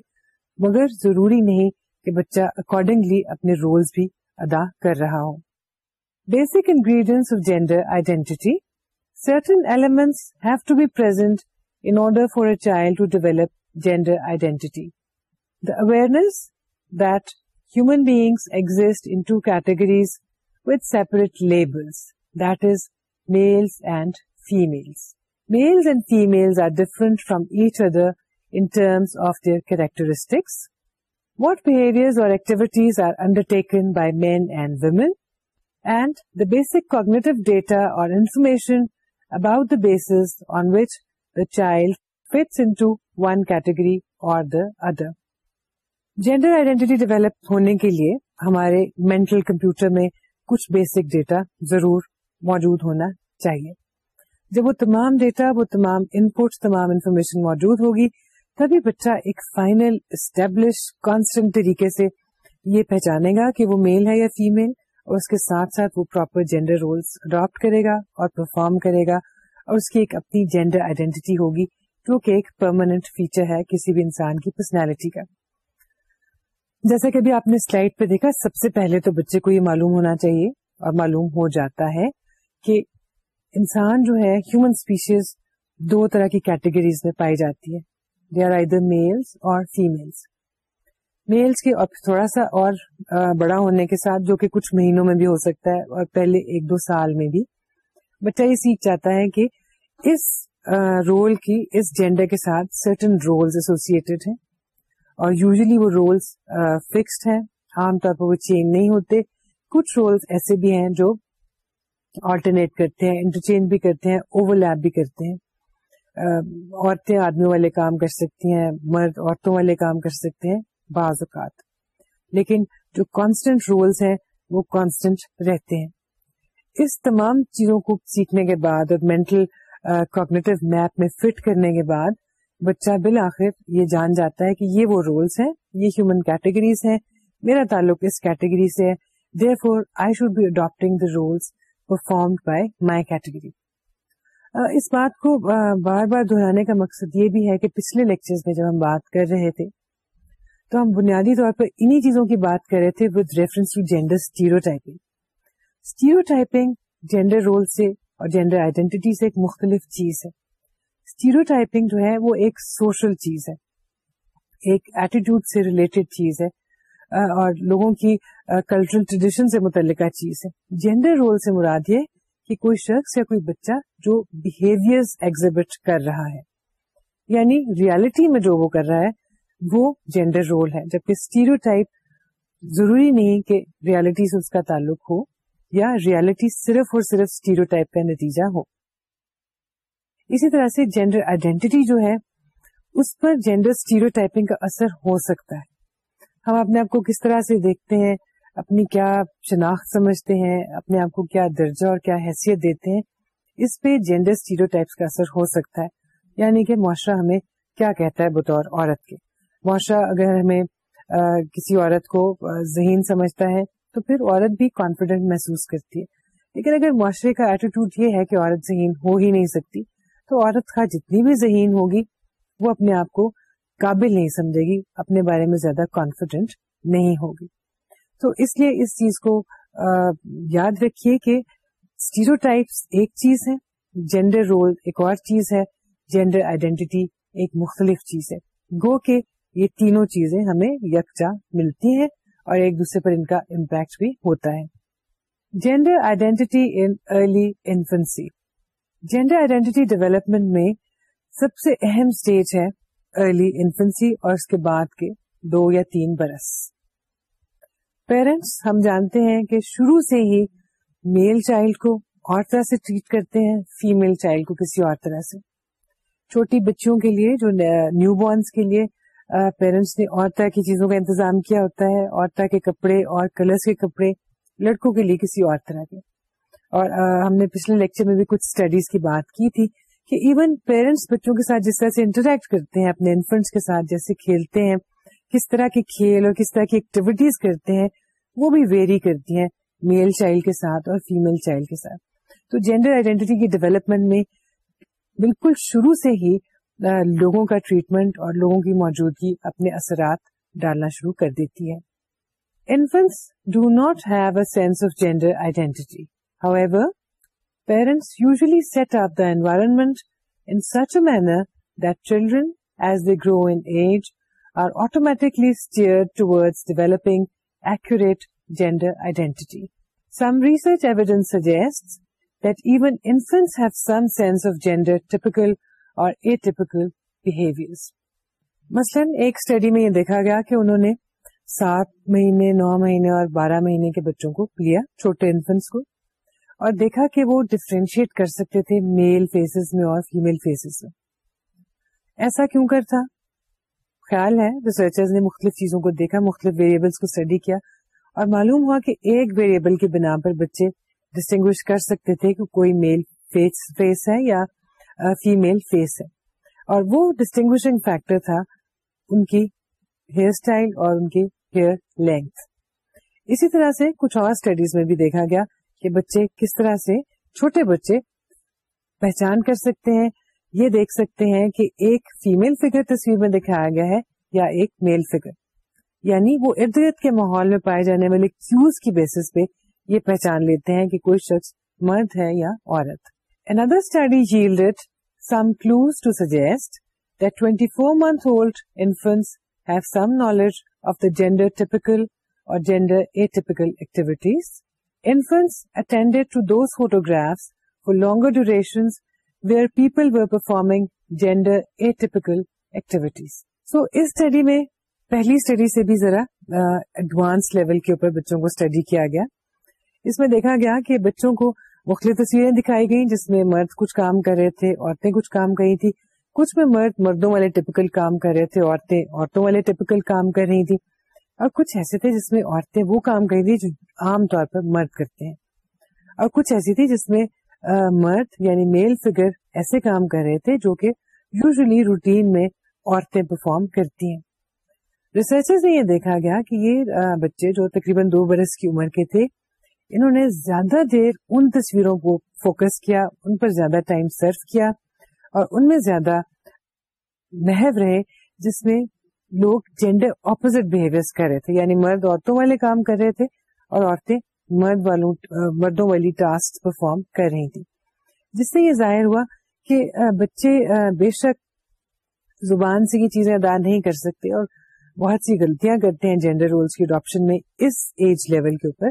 مگر ضروری نہیں کہ بچہ اکارڈنگلی اپنے رولس بھی ادا کر رہا ہوں basic ingredients of gender identity certain elements have to be present in order for a child to develop gender identity the awareness that human beings exist in two categories with separate labels that is males and females males and females are different from each other in terms of their characteristics what behaviours or activities are undertaken by men and women and the basic cognitive data اور information about the base on which the child fit into one category or other gender identity develop ہونے کے لیے ہمارے mental computer میں کچھ basic data ضرور موجود ہونا چاہیے جب وہ تمام ڈیٹا وہ تمام انپوٹ تمام انفارمیشن موجود ہوگی تبھی بچہ ایک فائنل اسٹیبلش کانسٹنٹ طریقے سے یہ پہچانے گا کہ وہ میل ہے یا فیمل اور اس کے ساتھ ساتھ وہ پراپر جینڈر رولس اڈاپٹ کرے گا اور پرفارم کرے گا اور اس کی ایک اپنی جینڈر آئیڈینٹی ہوگی جو کہ ایک پرماننٹ فیچر ہے کسی بھی انسان کی پرسنالٹی کا جیسا کہ ابھی آپ نے سلائڈ پہ دیکھا سب سے پہلے تو بچے کو یہ معلوم ہونا چاہیے اور معلوم ہو جاتا ہے کہ انسان جو ہے ہیومن اسپیشیز دو طرح کی کیٹیگریز میں پائی جاتی ہے دے آر آئی میلس اور فیملس میلس کے تھوڑا سا اور بڑا ہونے کے ساتھ جو کہ کچھ مہینوں میں بھی ہو سکتا ہے اور پہلے ایک دو سال میں بھی بچہ یہ سیکھ جاتا ہے کہ اس رول کی اس جینڈر کے ساتھ سرٹن رولس ایسوسیڈ ہیں اور یوزلی وہ رولس فکسڈ ہیں عام طور پر وہ چینج نہیں ہوتے کچھ رولس ایسے بھی ہیں جو آلٹرنیٹ کرتے ہیں انٹرچینج بھی کرتے ہیں اوور لیب بھی کرتے ہیں عورتیں آدمی والے کام کر سکتی ہیں مرد عورتوں والے کام کر سکتے ہیں بعض اوقات لیکن جو کانسٹینٹ رولس ہیں وہ کانسٹینٹ رہتے ہیں اس تمام چیزوں کو سیکھنے کے بعد اور مینٹل کوگنیٹو میپ میں فٹ کرنے کے بعد بچہ بالآخر یہ جان جاتا ہے کہ یہ وہ رولس ہیں یہ ہیومن کیٹیگریز ہیں میرا تعلق اس کیٹیگری سے ہے therefore I should be adapting the rules performed by my category اس بات کو بار بار دہرانے کا مقصد یہ بھی ہے کہ پچھلے لیکچرز میں جب ہم بات کر رہے تھے تو ہم بنیادی طور پر انہی چیزوں کی بات کر رہے تھے with reference to gender stereotyping stereotyping gender role سے اور جینڈر آئیڈینٹی سے ایک مختلف چیز ہے اسٹیرو ٹائپنگ جو ہے وہ ایک سوشل چیز ہے ایک ایٹیٹیوڈ سے ریلیٹڈ چیز ہے اور لوگوں کی کلچرل ٹریڈیشن سے متعلقہ چیز ہے جینڈر رول سے مراد یہ کہ کوئی شخص یا کوئی بچہ جو بہیویئر ایگزیبٹ کر رہا ہے یعنی ریالٹی میں جو وہ کر رہا ہے وہ جینڈر رول ہے جبکہ اسٹیریو ٹائپ ضروری نہیں کہ ریالٹی سے اس کا تعلق ہو یا ریالٹی صرف اور صرف اسٹیریو ٹائپ کا نتیجہ ہو اسی طرح سے جینڈر آئیڈینٹی جو ہے اس پر جینڈر اسٹیریو ٹائپنگ کا اثر ہو سکتا ہے ہم اپنے آپ کو کس طرح سے دیکھتے ہیں اپنی کیا شناخت سمجھتے ہیں اپنے آپ کو کیا درجہ اور کیا حیثیت دیتے ہیں اس پہ جینڈر اسٹیریو ٹائپس کا اثر ہو سکتا ہے یعنی کہ معاشرہ ہمیں کیا کہتا ہے بطور عورت کے معاشرہ اگر ہمیں آ, کسی عورت کو ذہین سمجھتا ہے تو پھر عورت بھی کانفیڈینٹ محسوس کرتی ہے لیکن اگر معاشرے کا ایٹیٹیوڈ یہ ہے کہ عورت ذہین ہو ہی نہیں سکتی تو عورت کا جتنی بھی ذہین ہوگی وہ اپنے آپ کو قابل نہیں سمجھے گی اپنے بارے میں زیادہ کانفیڈینٹ نہیں ہوگی تو اس لیے اس چیز کو یاد رکھیے کہ اسٹیرو ٹائپس ایک چیز ہے جینڈر رول ایک اور چیز ہے جینڈر آئیڈینٹی ایک مختلف چیز ہے گو کہ یہ تینوں چیزیں ہمیں یکجا ملتی ہیں اور ایک دوسرے پر ان کا امپیکٹ بھی ہوتا ہے gender identity in early infancy gender identity development میں سب سے اہم اسٹیج ہے ارلی انفنسی اور اس کے بعد کے دو یا تین برس پیرنٹس ہم جانتے ہیں کہ شروع سے ہی میل چائلڈ کو اور طرح سے ٹریٹ کرتے ہیں فیمل چائلڈ کو کسی اور طرح سے چھوٹی بچوں کے لیے جو نیو بورنس کے لیے پیرنٹس نے اور طرح کی چیزوں کا انتظام کیا ہوتا ہے اور طرح کے کپڑے اور کلرس کے کپڑے لڑکوں کے لیے کسی اور طرح کے اور ہم نے پچھلے لیکچر میں بھی کچھ اسٹڈیز کی بات کی تھی کہ ایون پیرنٹس بچوں کے ساتھ جس طرح سے انٹریکٹ کرتے ہیں اپنے انفنٹس کے ساتھ جیسے کھیلتے ہیں کس طرح کے کھیل اور کس طرح کی ایکٹیویٹیز کرتے ہیں وہ بھی ویری کرتی ہیں میل چائلڈ کے ساتھ اور فیمل چائلڈ کے ساتھ تو جینڈر آئیڈینٹی کی ڈیولپمنٹ میں بالکل شروع سے ہی لوگوں کا ٹریٹمنٹ اور لوگوں کی موجودگی اپنے اثرات ڈالنا شروع کر دیتی ہے infants do not have a sense of gender identity however parents usually set up the environment in such a manner that children as they grow in age automatically steer ٹوڈ developing act gender identity some research evidence suggest that even infants have some sense of gender typical or atypical behaviour مثلاً ایک study میں یہ دیکھا گیا کہ انہوں نے سات مہینے نو مہینے اور بارہ مہینے کے بچوں کو لیا چھوٹے انفنٹس کو اور دیکھا کہ وہ ڈفرینشیٹ کر سکتے تھے میل فیسز میں اور فیمل فیسز میں ایسا کیوں کرتا خیال ہے ریسرچرز نے مختلف چیزوں کو دیکھا مختلف ویریبلس کو اسٹڈی کیا اور معلوم ہوا کہ ایک ویریبل کے بنا پر بچے ڈسٹنگوش کر سکتے تھے کہ کوئی میل فیس ہے یا فیمل فیس ہے اور وہ ڈسٹنگوشنگ فیکٹر تھا ان کی ہیئر اسٹائل اور ان کی ہیئر لینتھ اسی طرح سے کچھ اور اسٹڈیز میں بھی دیکھا گیا کہ بچے کس طرح سے چھوٹے بچے پہچان کر سکتے ہیں یہ دیکھ سکتے ہیں کہ ایک فیمل فیگر تصویر میں دکھایا گیا ہے یا ایک میل فیگر یعنی وہ اردیت کے ماحول میں پائے جانے والے یہ پہچان لیتے ہیں کوئی شخص مرد ہے یا عورت and other studies also to suggest that twenty four month old infants some knowledge of the gender typical or gender atypical activities infants attended to those photographs for longer duration where people gender performing gender activities so study میں پہلی study سے بھی ذرا advance level کے اوپر بچوں کو study کیا گیا اس میں دیکھا گیا کہ بچوں کو مختلف تصویریں دکھائی گئیں جس میں مرد کچھ کام کر رہے تھے عورتیں کچھ کام کری تھی کچھ میں مرد مردوں والے ٹیپکل کام کر رہے تھے عورتیں عورتوں والے ٹیپکل کام کر رہی تھی اور کچھ ایسے تھے جس میں عورتیں وہ کام کری تھی جو عام طور پر مرد کرتے ہیں اور کچھ ایسی تھی جس میں مرد یعنی میل فگر ایسے کام کر رہے تھے جو کہ یوزلی روٹین میں عورتیں پرفارم کرتی ہیں نے یہ دیکھا گیا کہ یہ بچے جو تقریباً دو برس کی عمر کے تھے انہوں نے زیادہ دیر ان تصویروں کو فوکس کیا ان پر زیادہ ٹائم سرف کیا اور ان میں زیادہ محو رہے جس میں لوگ جینڈر اپوزٹ بہیویئر کر رہے تھے یعنی مرد عورتوں والے کام کر رہے تھے اور عورتیں مرد والوں مردوں والی ٹاسک پرفارم کر رہی تھی جس سے یہ ظاہر ہوا کہ بچے بے شک زبان سے یہ چیزیں ادا نہیں کر سکتے اور بہت سی غلطیاں کرتے ہیں جینڈر رولس کی اڈاپشن میں اس ایج لیول کے اوپر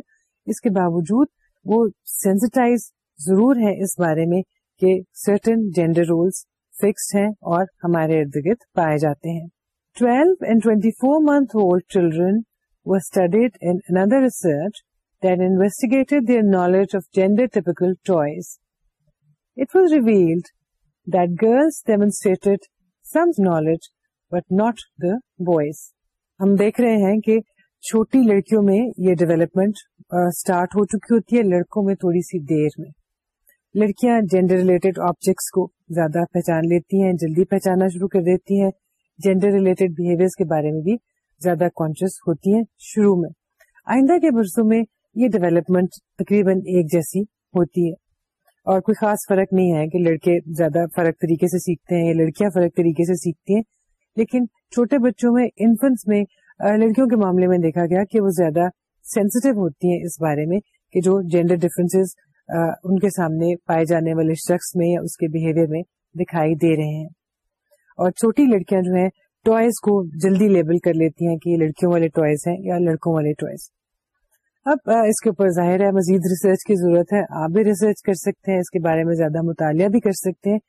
اس کے باوجود وہ سینسٹائز ضرور ہے اس بارے میں کہ سرٹن جینڈر رولس فکسڈ ہیں اور ہمارے ارد گرد پائے جاتے ہیں twelve and twenty four month old children studied under research investigated their knowledge of gender-typical toys. It was revealed that girls demonstrated some knowledge but not the boys. ہم دیکھ رہے ہیں کہ چھوٹی لڑکیوں میں یہ ڈیولپمنٹ اسٹارٹ ہو چکی ہوتی ہے لڑکوں میں تھوڑی سی دیر میں لڑکیاں جینڈر ریلیٹڈ آبجیکٹس کو زیادہ پہچان لیتی ہیں جلدی پہچانا شروع کر دیتی ہیں جینڈر ریلیٹڈ بہیویئر کے بارے میں بھی زیادہ کانشیس ہوتی ہیں شروع میں آئندہ کے برسوں میں یہ ڈیولپمنٹ تقریباً ایک جیسی ہوتی ہے اور کوئی خاص فرق نہیں ہے کہ لڑکے زیادہ فرق طریقے سے سیکھتے ہیں یا لڑکیاں فرق طریقے سے سیکھتی ہیں لیکن چھوٹے بچوں میں انفنٹس میں لڑکیوں کے معاملے میں دیکھا گیا کہ وہ زیادہ سینسٹیو ہوتی ہیں اس بارے میں کہ جو جینڈر ڈفرینس ان کے سامنے پائے جانے والے شخص میں یا اس کے بہیویئر میں دکھائی دے رہے ہیں اور چھوٹی لڑکیاں جو ہیں ٹوائز کو جلدی لیبل کر لیتی ہیں کہ یہ لڑکیوں والے ٹوائز ہیں یا لڑکوں والے ٹوائز اب اس کے اوپر ظاہر ہے مزید ریسرچ کی ضرورت ہے آپ بھی ریسرچ کر سکتے ہیں اس کے بارے میں زیادہ مطالعہ بھی کر سکتے ہیں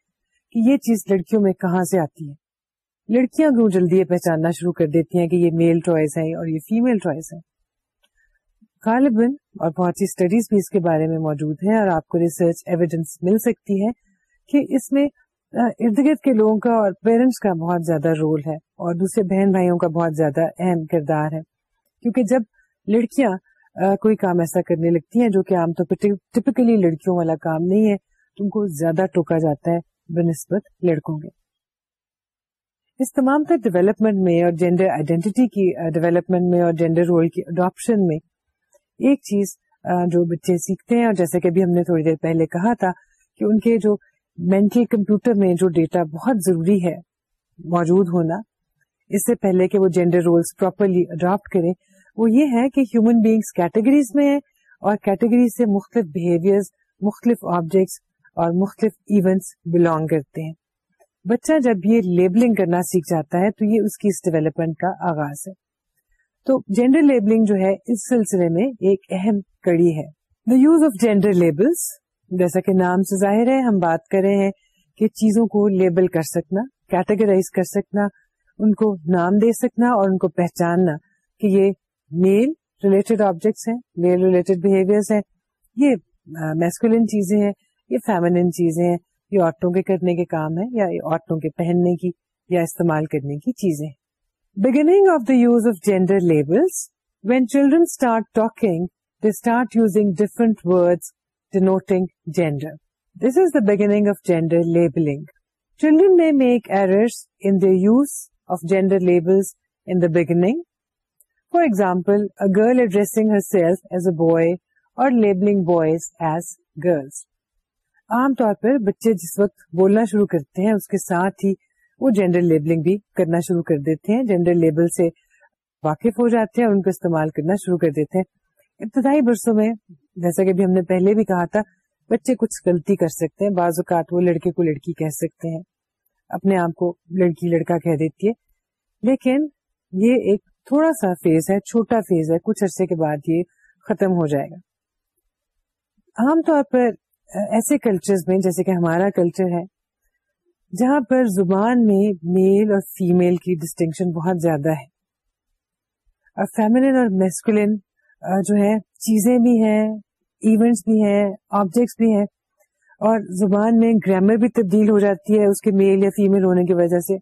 کہ یہ چیز لڑکیوں میں کہاں سے آتی ہے لڑکیاں کیوں جلدی یہ پہچاننا شروع کر دیتی ہیں کہ یہ میل ٹوائز ہیں اور یہ فیمل ٹوائز ہیں غالباً اور بہت سی اسٹڈیز بھی اس کے بارے میں موجود ہیں اور آپ کو ریسرچ ایویڈینس مل سکتی ہے کہ اس میں ارد گرد کے لوگوں کا اور پیرنٹس کا بہت زیادہ رول ہے اور دوسرے بہن بھائیوں کا بہت زیادہ اہم کردار ہے کیونکہ جب لڑکیاں کوئی کام ایسا کرنے لگتی ہیں جو کہ عام طور پر ٹپکلی لڑکیوں والا کام نہیں ہے تو ان کو زیادہ ٹوکا جاتا ہے بنسبت لڑکوں کے اس تمام تر ڈیولپمنٹ میں اور جینڈر آئیڈینٹی کی ڈیولپمنٹ میں اور جینڈر رول کی اڈاپشن میں ایک چیز جو بچے سیکھتے ہیں اور جیسے کہ ابھی ہم نے تھوڑی دیر پہلے کہا تھا کہ ان کے جو مینٹل کمپیوٹر میں جو ڈیٹا بہت ضروری ہے موجود ہونا اس سے پہلے کہ وہ جینڈر رولس پراپرلی اڈاپٹ کریں وہ یہ ہے کہ ہیومن بینگس کیٹیگریز میں ہیں اور کیٹیگریز سے مختلف بہیویئر مختلف آبجیکٹس اور مختلف ایونٹس بلونگ کرتے ہیں بچہ جب یہ لیبلنگ کرنا سیکھ جاتا ہے تو یہ اس کی اس ڈیولپمنٹ کا آغاز ہے تو جینڈر لیبلنگ جو ہے اس سلسلے میں ایک اہم کڑی ہے the use of gender labels جیسا کہ نام سے ظاہر ہے ہم بات کر رہے ہیں کہ چیزوں کو لیبل کر سکنا کیٹیگرائز کر سکنا ان کو نام دے سکنا اور ان کو پہچاننا کہ یہ میل ریلیٹڈ آبجیکٹس ہیں میل ریلیٹڈ بہیویئرس ہیں یہ میسکول چیزیں ہیں یہ فیملین چیزیں ہیں یہ عورتوں کے کرنے کے کام ہیں یا عورتوں کے پہننے کی یا استعمال کرنے کی چیزیں beginning of the use of gender labels when children start talking they start using different word denoting gender this is the beginning of gender labelling children میں make errors in the use of gender labels in the beginning For example, a girl addressing herself as a boy or labeling boys as girls. عام طور پر بچے جس وقت بولنا شروع کرتے ہیں اس کے ساتھ ہی وہ جینڈر لیبلنگ بھی کرنا شروع کر دیتے ہیں جینڈر لیبل سے واقف ہو جاتے ہیں اور ان کو استعمال کرنا شروع کر دیتے ہیں ابتدائی برسوں میں جیسا کہ بھی ہم نے پہلے بھی کہا تھا بچے کچھ غلطی کر سکتے ہیں بعض اوقات وہ لڑکے کو لڑکی کہہ سکتے ہیں اپنے آپ کو لڑکی لڑکا کہہ دیتی ہے لیکن یہ ایک تھوڑا سا فیز ہے چھوٹا فیز ہے کچھ عرصے کے بعد یہ ختم ہو جائے گا عام طور پر ایسے کلچرز میں جیسے کہ ہمارا کلچر ہے جہاں پر زبان میں میل اور فیمیل کی ڈسٹنکشن بہت زیادہ ہے اور فیملن اور میسکولن جو ہے چیزیں بھی ہیں ایونٹس بھی ہیں آبجیکٹس بھی ہیں اور زبان میں گرامر بھی تبدیل ہو جاتی ہے اس کے میل یا فیمیل ہونے کی وجہ سے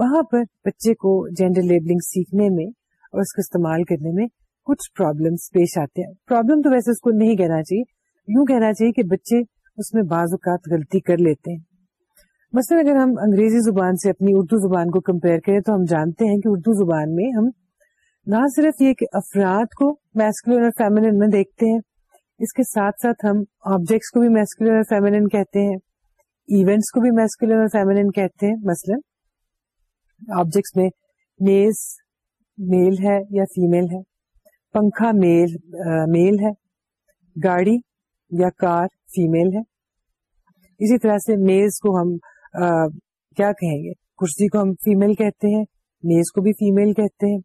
وہاں پر بچے کو جینڈر لیبلنگ سیکھنے میں اور اس کا استعمال کرنے میں کچھ پرابلمس پیش آتے ہیں پرابلم تو ویسے اس کو نہیں کہنا چاہیے یوں کہنا چاہیے کہ بچے اس میں بعض اوقات غلطی کر لیتے ہیں مثلا اگر ہم انگریزی زبان سے اپنی اردو زبان کو کمپیئر کریں تو ہم جانتے ہیں کہ اردو زبان میں ہم نہ صرف یہ کہ افراد کو میسکولر اور فیملین میں دیکھتے ہیں اس کے ساتھ ساتھ ہم آبجیکٹس کو بھی میسکولر اور فیملین کہتے ہیں ایونٹس کو بھی میسکولر اور فیملین کہتے ہیں مثلاً آبجیکٹس میں میز میل ہے یا فیمل ہے پنکھا میل میل ہے گاڑی یا کار فیمل ہے اسی طرح سے میز کو ہم کیا کہیں گے کرسی کو ہم فیمل کہتے ہیں میز کو بھی فیمل کہتے ہیں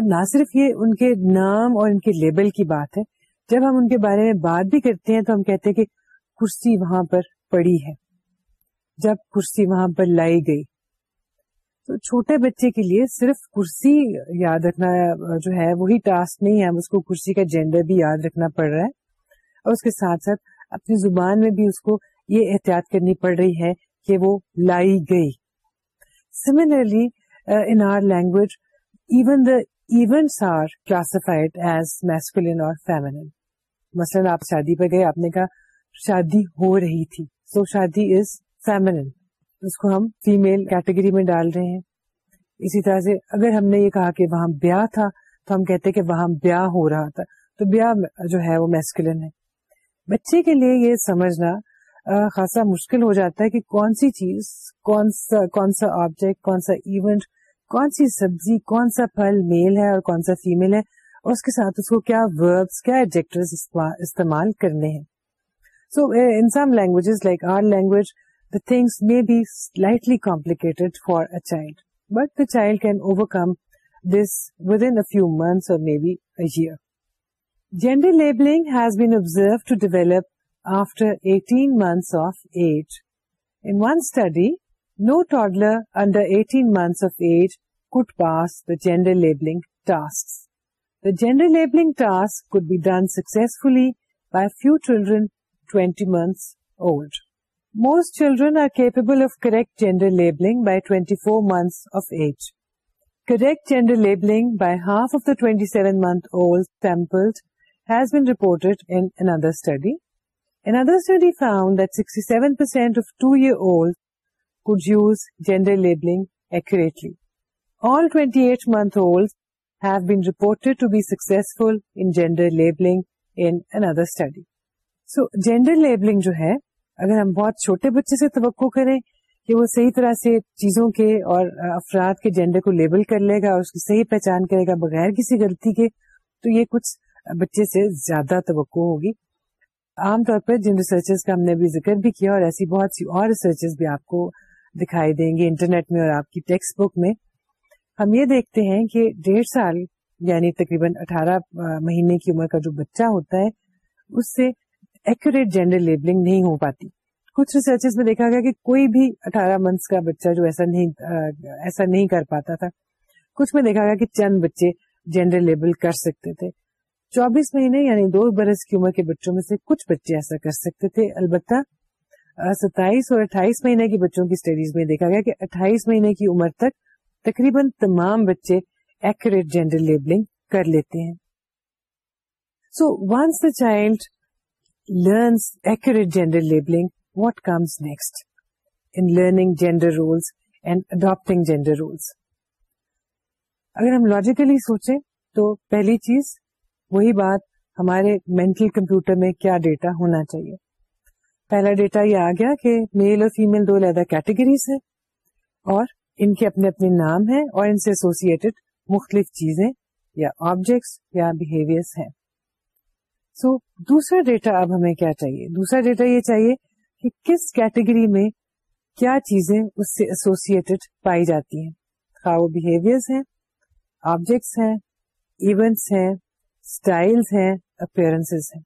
اب نہ صرف یہ ان کے نام اور ان کے لیبل کی بات ہے جب ہم ان کے بارے میں بات بھی کرتے ہیں تو ہم کہتے ہیں کہ کرسی وہاں پر پڑی ہے جب کرسی وہاں پر لائی گئی چھوٹے بچے کے لیے صرف کرسی یاد رکھنا جو ہے وہی ٹاسک نہیں ہے اس کو کرسی کا جینڈر بھی یاد رکھنا پڑ رہا ہے اور اس کے ساتھ ساتھ اپنی زبان میں بھی اس کو یہ احتیاط کرنی پڑ رہی ہے کہ وہ لائی گئی similarly in our language even the events are classified as masculine اور فیمنن مثلاً آپ شادی پہ گئے آپ نے کہا شادی ہو رہی تھی سو so, شادی از فیمنن اس کو ہم فیمل کیٹیگری میں ڈال رہے ہیں اسی طرح سے اگر ہم نے یہ کہا کہ وہاں بیاہ تھا تو ہم کہتے کہ وہاں بیاہ ہو رہا تھا تو بیاہ جو ہے وہ میسکولن ہے بچے کے لیے یہ سمجھنا خاصا مشکل ہو جاتا ہے کہ کون سی چیز کون سا کون سا آبجیکٹ کون سا ایونٹ کون سی سبزی کون سا پھل میل ہے اور کون سا فیمل ہے اور اس کے ساتھ اس کو کیا وربس کیا ایڈجیکٹ استعمال کرنے ہیں so in some languages like our language the things may be slightly complicated for a child, but the child can overcome this within a few months or maybe a year. Gender labeling has been observed to develop after 18 months of age. In one study, no toddler under 18 months of age could pass the gender labeling tasks. The gender labeling task could be done successfully by a few children 20 months old. Most children are capable of correct gender labelling by twenty four month of age correct gendering by half of the twenty seven month old temples been reporting actually all twenty eight month has been report to be successful in gender labelling in another study so gender labelling جو ہے اگر ہم بہت چھوٹے بچے سے توقع کریں کہ وہ صحیح طرح سے چیزوں کے اور افراد کے جینڈر کو لیبل کر لے گا اور اس کی صحیح پہچان کرے گا بغیر کسی غلطی کے تو یہ کچھ بچے سے زیادہ توقع ہوگی عام طور پر جن ریسرچز کا ہم نے بھی ذکر بھی کیا اور ایسی بہت سی اور ریسرچز بھی آپ کو دکھائی دیں گے انٹرنیٹ میں اور آپ کی ٹیکسٹ بک میں ہم یہ دیکھتے ہیں کہ ڈیڑھ سال یعنی تقریباً اٹھارہ مہینے کی عمر کا جو بچہ ہوتا ہے اس سے ایکوریٹ جینڈر لیبلنگ نہیں ہو پاتی کچھ ریسرچ میں دیکھا گیا کہ کوئی بھی اٹھارہ منتھس کا بچہ جو ایسا نہیں ایسا نہیں کر پاتا تھا کچھ میں دیکھا گیا کہ چند بچے جینڈر لیبل کر سکتے تھے چوبیس مہینے یعنی دو برس کی عمر کے بچوں میں سے کچھ بچے ایسا کر سکتے تھے البتہ ستائیس اور اٹھائیس مہینے کے بچوں کی اسٹڈیز میں دیکھا گیا کہ اٹھائیس مہینے کی عمر تک تقریباً تمام بچے ایکوریٹ جینڈر لیبلنگ کر لیتے ہیں so once the child learns accurate gender labeling, what comes next in learning gender roles and adopting gender roles? اگر ہم لاجیکلی سوچیں تو پہلی چیز وہی بات ہمارے مینٹل کمپیوٹر میں کیا ڈیٹا ہونا چاہیے پہلا ڈیٹا یہ آ گیا کہ میل اور فیمل دو علیحدہ کیٹیگریز ہیں اور ان کے اپنے اپنے نام ہیں اور ان سے ایسوسیڈ مختلف چیزیں یا آبجیکٹس یا بہیویئرس ہیں سو دوسرا ڈیٹا اب ہمیں کیا چاہیے دوسرا ڈیٹا یہ چاہیے کہ کس کیٹیگری میں کیا چیزیں اس سے ایسوسیڈ پائی جاتی ہیں ہیں آبجیکٹس ہیں ایونٹس ہیں اسٹائل ہیں اپئرنس ہیں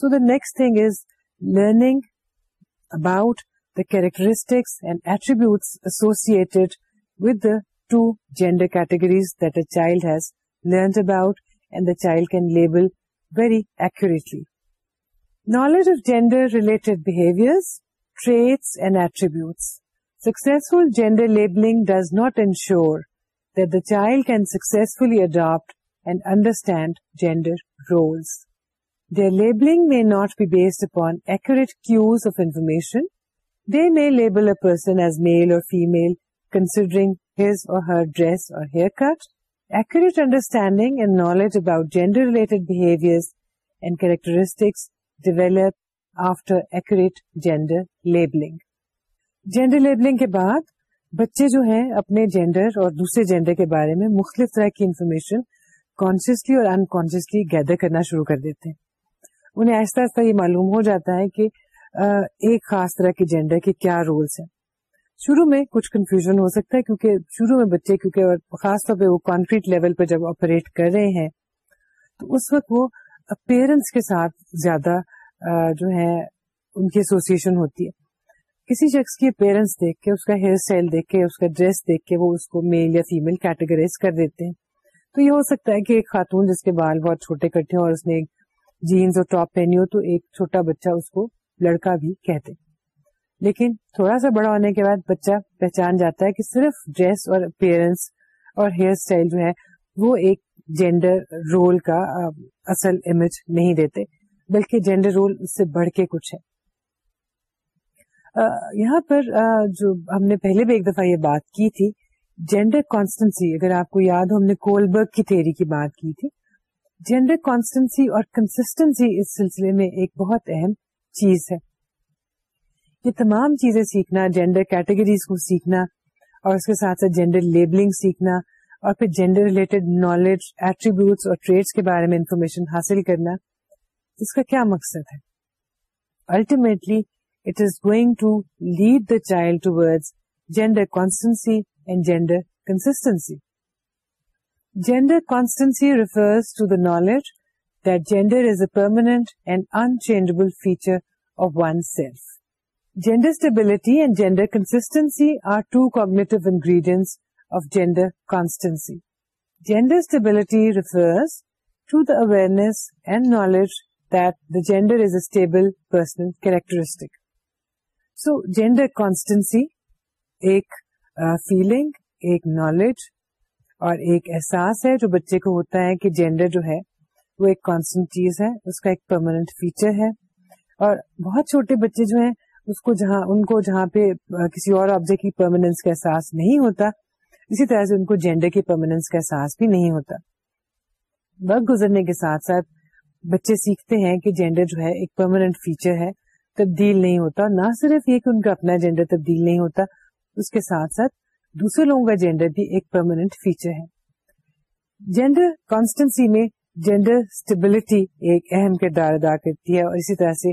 so the next thing is learning about the characteristics and attributes associated with the two gender categories that a child has learned about and the child can label very accurately. Knowledge of gender-related behaviors, traits, and attributes. Successful gender labeling does not ensure that the child can successfully adopt and understand gender roles. Their labeling may not be based upon accurate cues of information. They may label a person as male or female considering his or her dress or haircut, بچے جو ہیں اپنے gender اور دوسرے gender کے بارے میں مختلف طرح کی انفارمیشن کانشیسلی اور انکونشیسلی گیدر کرنا شروع کر دیتے انہیں آہستہ آہستہ یہ معلوم ہو جاتا ہے کہ ایک خاص طرح کے جینڈر کے کیا رولس ہیں شروع میں کچھ کنفیوژن ہو سکتا ہے کیونکہ شروع میں بچے کیونکہ خاص طور پہ وہ کانکریٹ لیول پہ جب آپریٹ کر رہے ہیں تو اس وقت وہ پیرنٹس کے ساتھ زیادہ جو ہے ان کی ایسوسیشن ہوتی ہے کسی شخص کے پیرنٹس دیکھ کے اس کا ہیئر اسٹائل دیکھ کے اس کا ڈریس دیکھ کے وہ اس کو میل یا فیمل کیٹیگرائز کر دیتے ہیں تو یہ ہو سکتا ہے کہ ایک خاتون جس کے بال بہت چھوٹے کٹے اور اس نے جینس اور ٹاپ پہنی ہو تو ایک چھوٹا بچہ اس کو لڑکا بھی کہتے ہیں لیکن تھوڑا سا بڑا ہونے کے بعد بچہ پہچان جاتا ہے کہ صرف ڈریس اور اپیئرنس اور ہیئر اسٹائل جو ہے وہ ایک جینڈر رول کا اصل امیج نہیں دیتے بلکہ جینڈر رول اس سے بڑھ کے کچھ ہے یہاں پر جو ہم نے پہلے بھی ایک دفعہ یہ بات کی تھی جینڈر کانسٹنسی اگر آپ کو یاد ہو ہم نے کولبرگ کی تھیری کی بات کی تھی جینڈر کانسٹنسی اور کنسٹنسی اس سلسلے میں ایک بہت اہم چیز ہے یہ تمام چیزیں سیکھنا جینڈر کیٹیگریز کو سیکھنا اور اس کے ساتھ ساتھ جینڈر لیبلنگ سیکھنا اور پھر جینڈر ریلیٹڈ نالج ایٹریبیوٹس اور ٹریڈس کے بارے میں انفارمیشن حاصل کرنا اس کا کیا مقصد ہے ultimately it is going to lead the child towards gender constancy and gender constancy gender constancy refers to the knowledge that gender is a permanent and unchangeable feature of oneself gender stability and gender constancy are two cognitive ingredients of gender gender constancy gender stability refers to the awareness and knowledge that the gender is a stable personal characteristic so gender constancy ایک feeling ایک knowledge اور ایک احساس ہے جو بچے کو ہوتا ہے کہ جینڈر جو ہے وہ ایک کانسٹنٹ چیز ہے اس کا ایک پرماننٹ فیچر ہے اور بہت چھوٹے بچے جو ہیں اس کو جہاں ان کو جہاں پہ کسی اور آبجیکٹ کی پرماننس کا احساس نہیں ہوتا اسی طرح سے ان کو جینڈر کی پرماننس کا احساس بھی نہیں ہوتا وقت گزرنے کے ساتھ ساتھ بچے سیکھتے ہیں کہ جینڈر جو ہے ایک پرماننٹ فیچر ہے تبدیل نہیں ہوتا نہ صرف یہ کہ ان کا اپنا جینڈر تبدیل نہیں ہوتا اس کے ساتھ ساتھ دوسرے لوگوں کا جینڈر بھی ایک پرماننٹ فیچر ہے جینڈر کانسٹنسی میں جینڈر اسٹیبلٹی ایک اہم کردار ادا کرتی ہے اور اسی طرح سے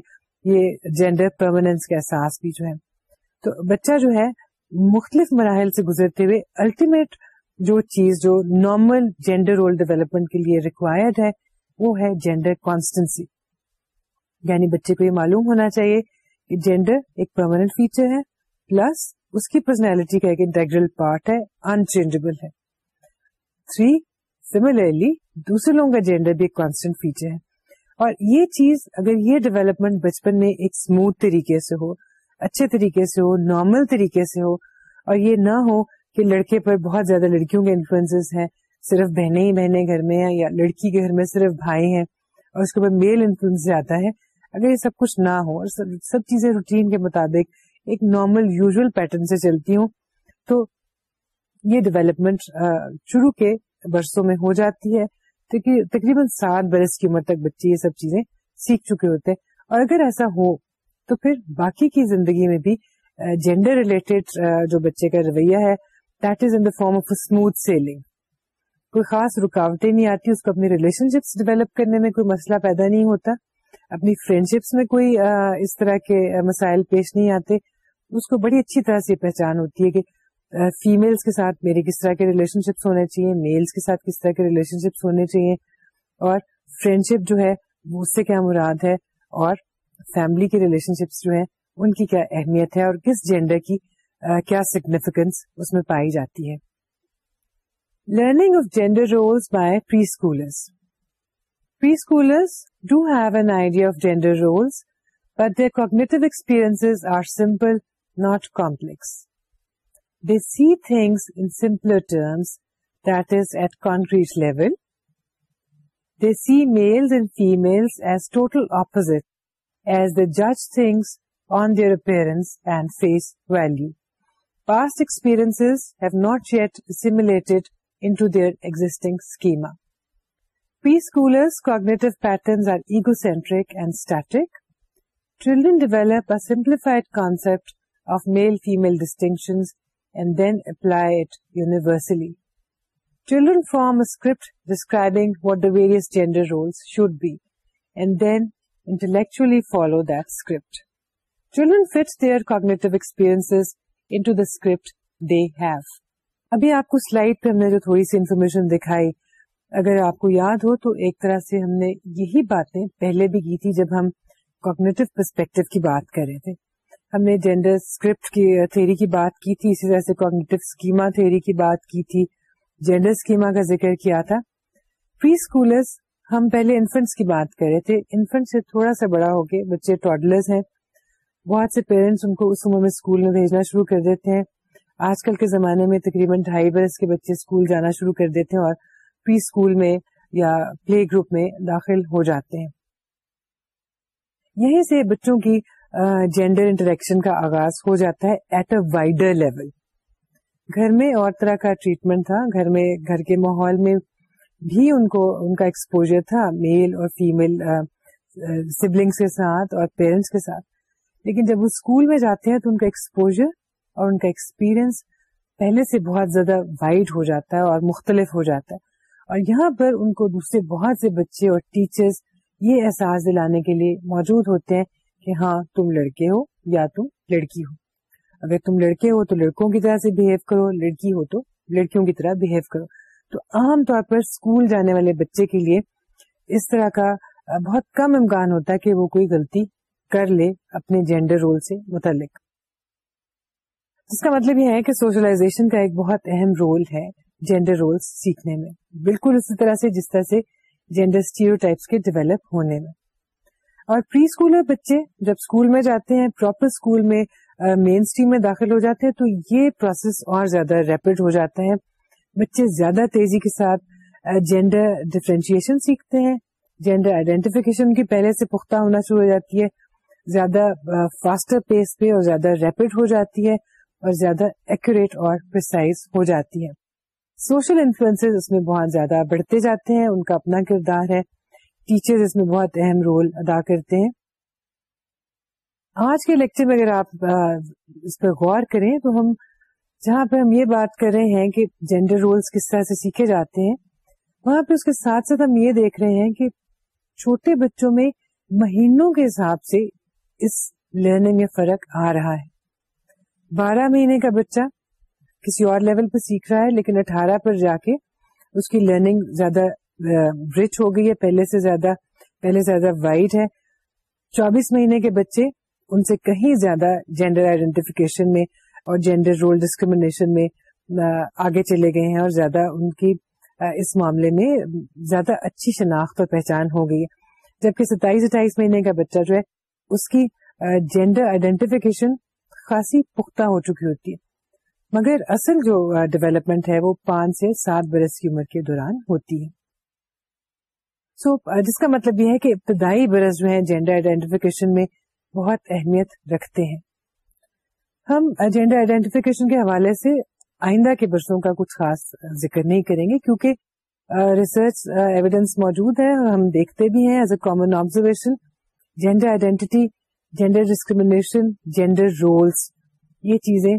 یہ جینڈر پرماننس کا احساس بھی جو ہے تو بچہ جو ہے مختلف مراحل سے گزرتے ہوئے الٹیمیٹ جو چیز جو نارمل جینڈر رول ڈیولپمنٹ کے لیے ریکوائرڈ ہے وہ ہے جینڈر کانسٹنسی یعنی بچے کو یہ معلوم ہونا چاہیے کہ جینڈر ایک پرماننٹ فیچر ہے پلس اس کی پرسنالٹی کا ایک انٹیگرل پارٹ ہے انچینجبل ہے تھری سملرلی دوسرے لوگوں کا جینڈر بھی ایک کانسٹنٹ فیچر ہے اور یہ چیز اگر یہ ڈیولپمنٹ بچپن میں ایک اسموتھ طریقے سے ہو اچھے طریقے سے ہو نارمل طریقے سے ہو اور یہ نہ ہو کہ لڑکے پر بہت زیادہ لڑکیوں کے انفلوئنس ہیں صرف بہنیں ہی بہنیں گھر میں ہیں یا لڑکی کے گھر میں صرف بھائی ہیں اور اس کے اوپر میل انفلوئنس زیادہ ہے اگر یہ سب کچھ نہ ہو اور سب سب چیزیں روٹین کے مطابق ایک نارمل یوزل پیٹرن سے چلتی ہوں تو یہ ڈیولپمنٹ شروع کے برسوں میں ہو جاتی ہے تقریباً سات برس کی عمر تک بچے یہ سب چیزیں سیکھ چکے ہوتے ہیں اور اگر ایسا ہو تو پھر باقی کی زندگی میں بھی جینڈر ریلیٹڈ جو بچے کا رویہ ہے that is in form of smooth sailing کوئی خاص رکاوٹیں نہیں آتی اس کو اپنی ریلیشن شپس ڈیولپ کرنے میں کوئی مسئلہ پیدا نہیں ہوتا اپنی فرینڈ شپس میں کوئی اس طرح کے مسائل پیش نہیں آتے اس کو بڑی اچھی طرح سے پہچان ہوتی ہے کہ فیمیلس کے ساتھ میرے کس طرح کے ریلیشن شپس ہونے چاہیے میلس کے ساتھ کس طرح کے ریلیشن شپس ہونے چاہیے اور فرینڈ شپ جو ہے وہ اس سے کیا مراد ہے اور فیملی کی ریلیشن شپس جو ہیں ان کی کیا اہمیت ہے اور کس جینڈر کی کیا سگنیفیکینس اس میں پائی جاتی ہے learning of gender roles by pre preschoolers schoolers do have an idea of gender roles but their cognitive experience are simple not complex they see things in simpler terms, that is, at concrete level. They see males and females as total opposites, as they judge things on their appearance and face value. Past experiences have not yet assimilated into their existing schema. Preschoolers' cognitive patterns are egocentric and static. Children develop a simplified concept of male-female distinctions ابھی آپ کو slide پہ ہم نے جو تھوڑی سی information دکھائی اگر آپ کو یاد ہو تو ایک طرح سے ہم نے یہی باتیں پہلے بھی کی تھی جب ہم کوگنیٹو پرسپیکٹو کی بات کر رہے تھے ہم نے جینڈر اسکرپٹ کی تھیری uh, کی بات کی تھی اسی طرح سے کوگنیٹو اسکیما تھیری کی بات کی تھی جینڈر اسکیما کا ذکر کیا تھا پری اسکولرس ہم پہلے انفنٹس کی بات کر رہے تھے انفنٹ سے تھوڑا سا بڑا ہو کے بچے ٹاڈلرز ہیں بہت سے پیرنٹس ان کو اس عمر میں اسکول میں بھیجنا شروع کر دیتے ہیں آج کل کے زمانے میں تقریباً ڈھائی برس کے بچے اسکول جانا شروع کر دیتے ہیں اور پری اسکول میں یا پلے گروپ میں داخل ہو جاتے ہیں یہیں سے بچوں کی جینڈر انٹریکشن کا آغاز ہو جاتا ہے ایٹ اے وائڈر لیول گھر میں اور طرح کا ٹریٹمنٹ تھا گھر میں گھر کے ماحول میں بھی ان کو ان کا ایکسپوجر تھا میل اور فیمل سبلنگس کے ساتھ اور پیرنٹس کے ساتھ لیکن جب وہ اسکول میں جاتے ہیں تو ان کا ایکسپوجر اور ان کا ایکسپیرئنس پہلے سے بہت زیادہ وائڈ ہو جاتا ہے اور مختلف ہو جاتا ہے اور یہاں پر ان کو دوسرے بہت سے بچے اور ٹیچرس یہ احساس دلانے کے لیے موجود ہوتے ہیں کہ ہاں تم لڑکے ہو یا تم لڑکی ہو اگر تم لڑکے ہو تو لڑکوں کی طرح سے بہیو کرو لڑکی ہو تو لڑکیوں کی طرح بہیو کرو تو عام طور پر اسکول جانے والے بچے کے لیے اس طرح کا بہت کم امکان ہوتا ہے کہ وہ کوئی غلطی کر لے اپنے جینڈر رول سے متعلق جس کا مطلب یہ ہے کہ سوشلائزیشن کا ایک بہت اہم رول ہے جینڈر رول سیکھنے میں بالکل اسی طرح سے جس طرح سے جینڈر ٹائپس کے ڈیولپ ہونے میں اور پری اسکولر بچے جب اسکول میں جاتے ہیں پراپر اسکول میں مین اسٹریم میں داخل ہو جاتے ہیں تو یہ پروسیس اور زیادہ ریپڈ ہو جاتا ہے بچے زیادہ تیزی کے ساتھ جینڈر ڈفرینشیشن سیکھتے ہیں جینڈر آئیڈینٹیفیکیشن کی پہلے سے پختہ ہونا شروع ہو جاتی ہے زیادہ فاسٹر پیس پہ اور زیادہ ریپڈ ہو جاتی ہے اور زیادہ ایکوریٹ اور پرسائز ہو جاتی ہے سوشل انفلوئنس اس میں بہت زیادہ بڑھتے جاتے ہیں ان کا اپنا کردار ہے ٹیچر اس میں بہت اہم رول ادا کرتے ہیں آج کے لیکچر میں اگر آپ اس غور کریں تو ہم جہاں پہ ہم یہ بات کر رہے ہیں کہ جینڈر رولس کس طرح سے سیکھے جاتے ہیں وہاں پہ اس کے ساتھ ساتھ ہم یہ دیکھ رہے ہیں کہ چھوٹے بچوں میں مہینوں کے حساب سے اس لرننگ میں فرق آ رہا ہے بارہ مہینے کا بچہ کسی اور لیول پہ سیکھ رہا ہے لیکن اٹھارہ پر جا کے اس کی لرننگ زیادہ رچ ہو گئی ہے پہلے سے زیادہ پہلے سے زیادہ وائٹ ہے چوبیس مہینے کے بچے ان سے کہیں زیادہ جینڈر آئیڈینٹیفیکیشن میں اور جینڈر رول ڈسکریمنیشن میں آگے چلے گئے ہیں اور زیادہ ان کی اس معاملے میں زیادہ اچھی شناخت اور پہچان ہو گئی ہے جبکہ ستائیس اٹھائیس مہینے کا بچہ جو ہے اس کی جینڈر آئیڈینٹیفکیشن خاصی پختہ ہو چکی ہوتی ہے مگر اصل جو ڈیولپمنٹ ہے وہ پانچ سے سات برس کی عمر کے دوران ہوتی ہے سو جس کا مطلب یہ ہے کہ ابتدائی برس جو ہیں جینڈر آئیڈینٹیفکیشن میں بہت اہمیت رکھتے ہیں ہم جینڈر آئیڈینٹیفکیشن کے حوالے سے آئندہ کے برسوں کا کچھ خاص ذکر نہیں کریں گے کیونکہ ریسرچ ایویڈینس موجود ہے اور ہم دیکھتے بھی ہیں as a common observation gender identity gender discrimination gender roles یہ چیزیں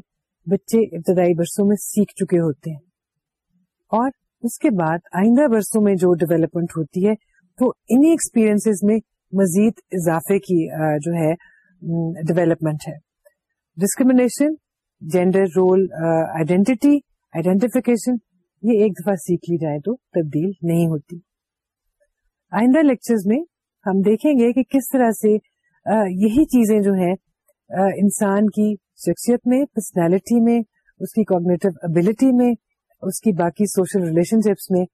بچے ابتدائی برسوں میں سیکھ چکے ہوتے ہیں اور اس کے بعد آئندہ برسوں میں جو ڈیولپمنٹ ہوتی ہے تو انہیں ایکسپیرئنس میں مزید اضافے کی جو ہے ڈویلپمنٹ ہے discrimination gender role identity identification یہ ایک دفعہ سیکھ لی جائے تو تبدیل نہیں ہوتی آئندہ لیکچر میں ہم دیکھیں گے کہ کس طرح سے یہی چیزیں جو ہے انسان کی شخصیت میں پرسنالٹی میں اس کی کوگنیٹو ابلٹی میں اس کی باقی سوشل ریلیشن شپس میں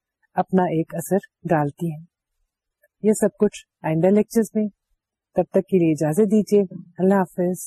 اپنا ایک اثر ڈالتی ہیں یہ سب کچھ آئندہ لیکچر میں تب تک کے لیے اجازت دیجیے اللہ حافظ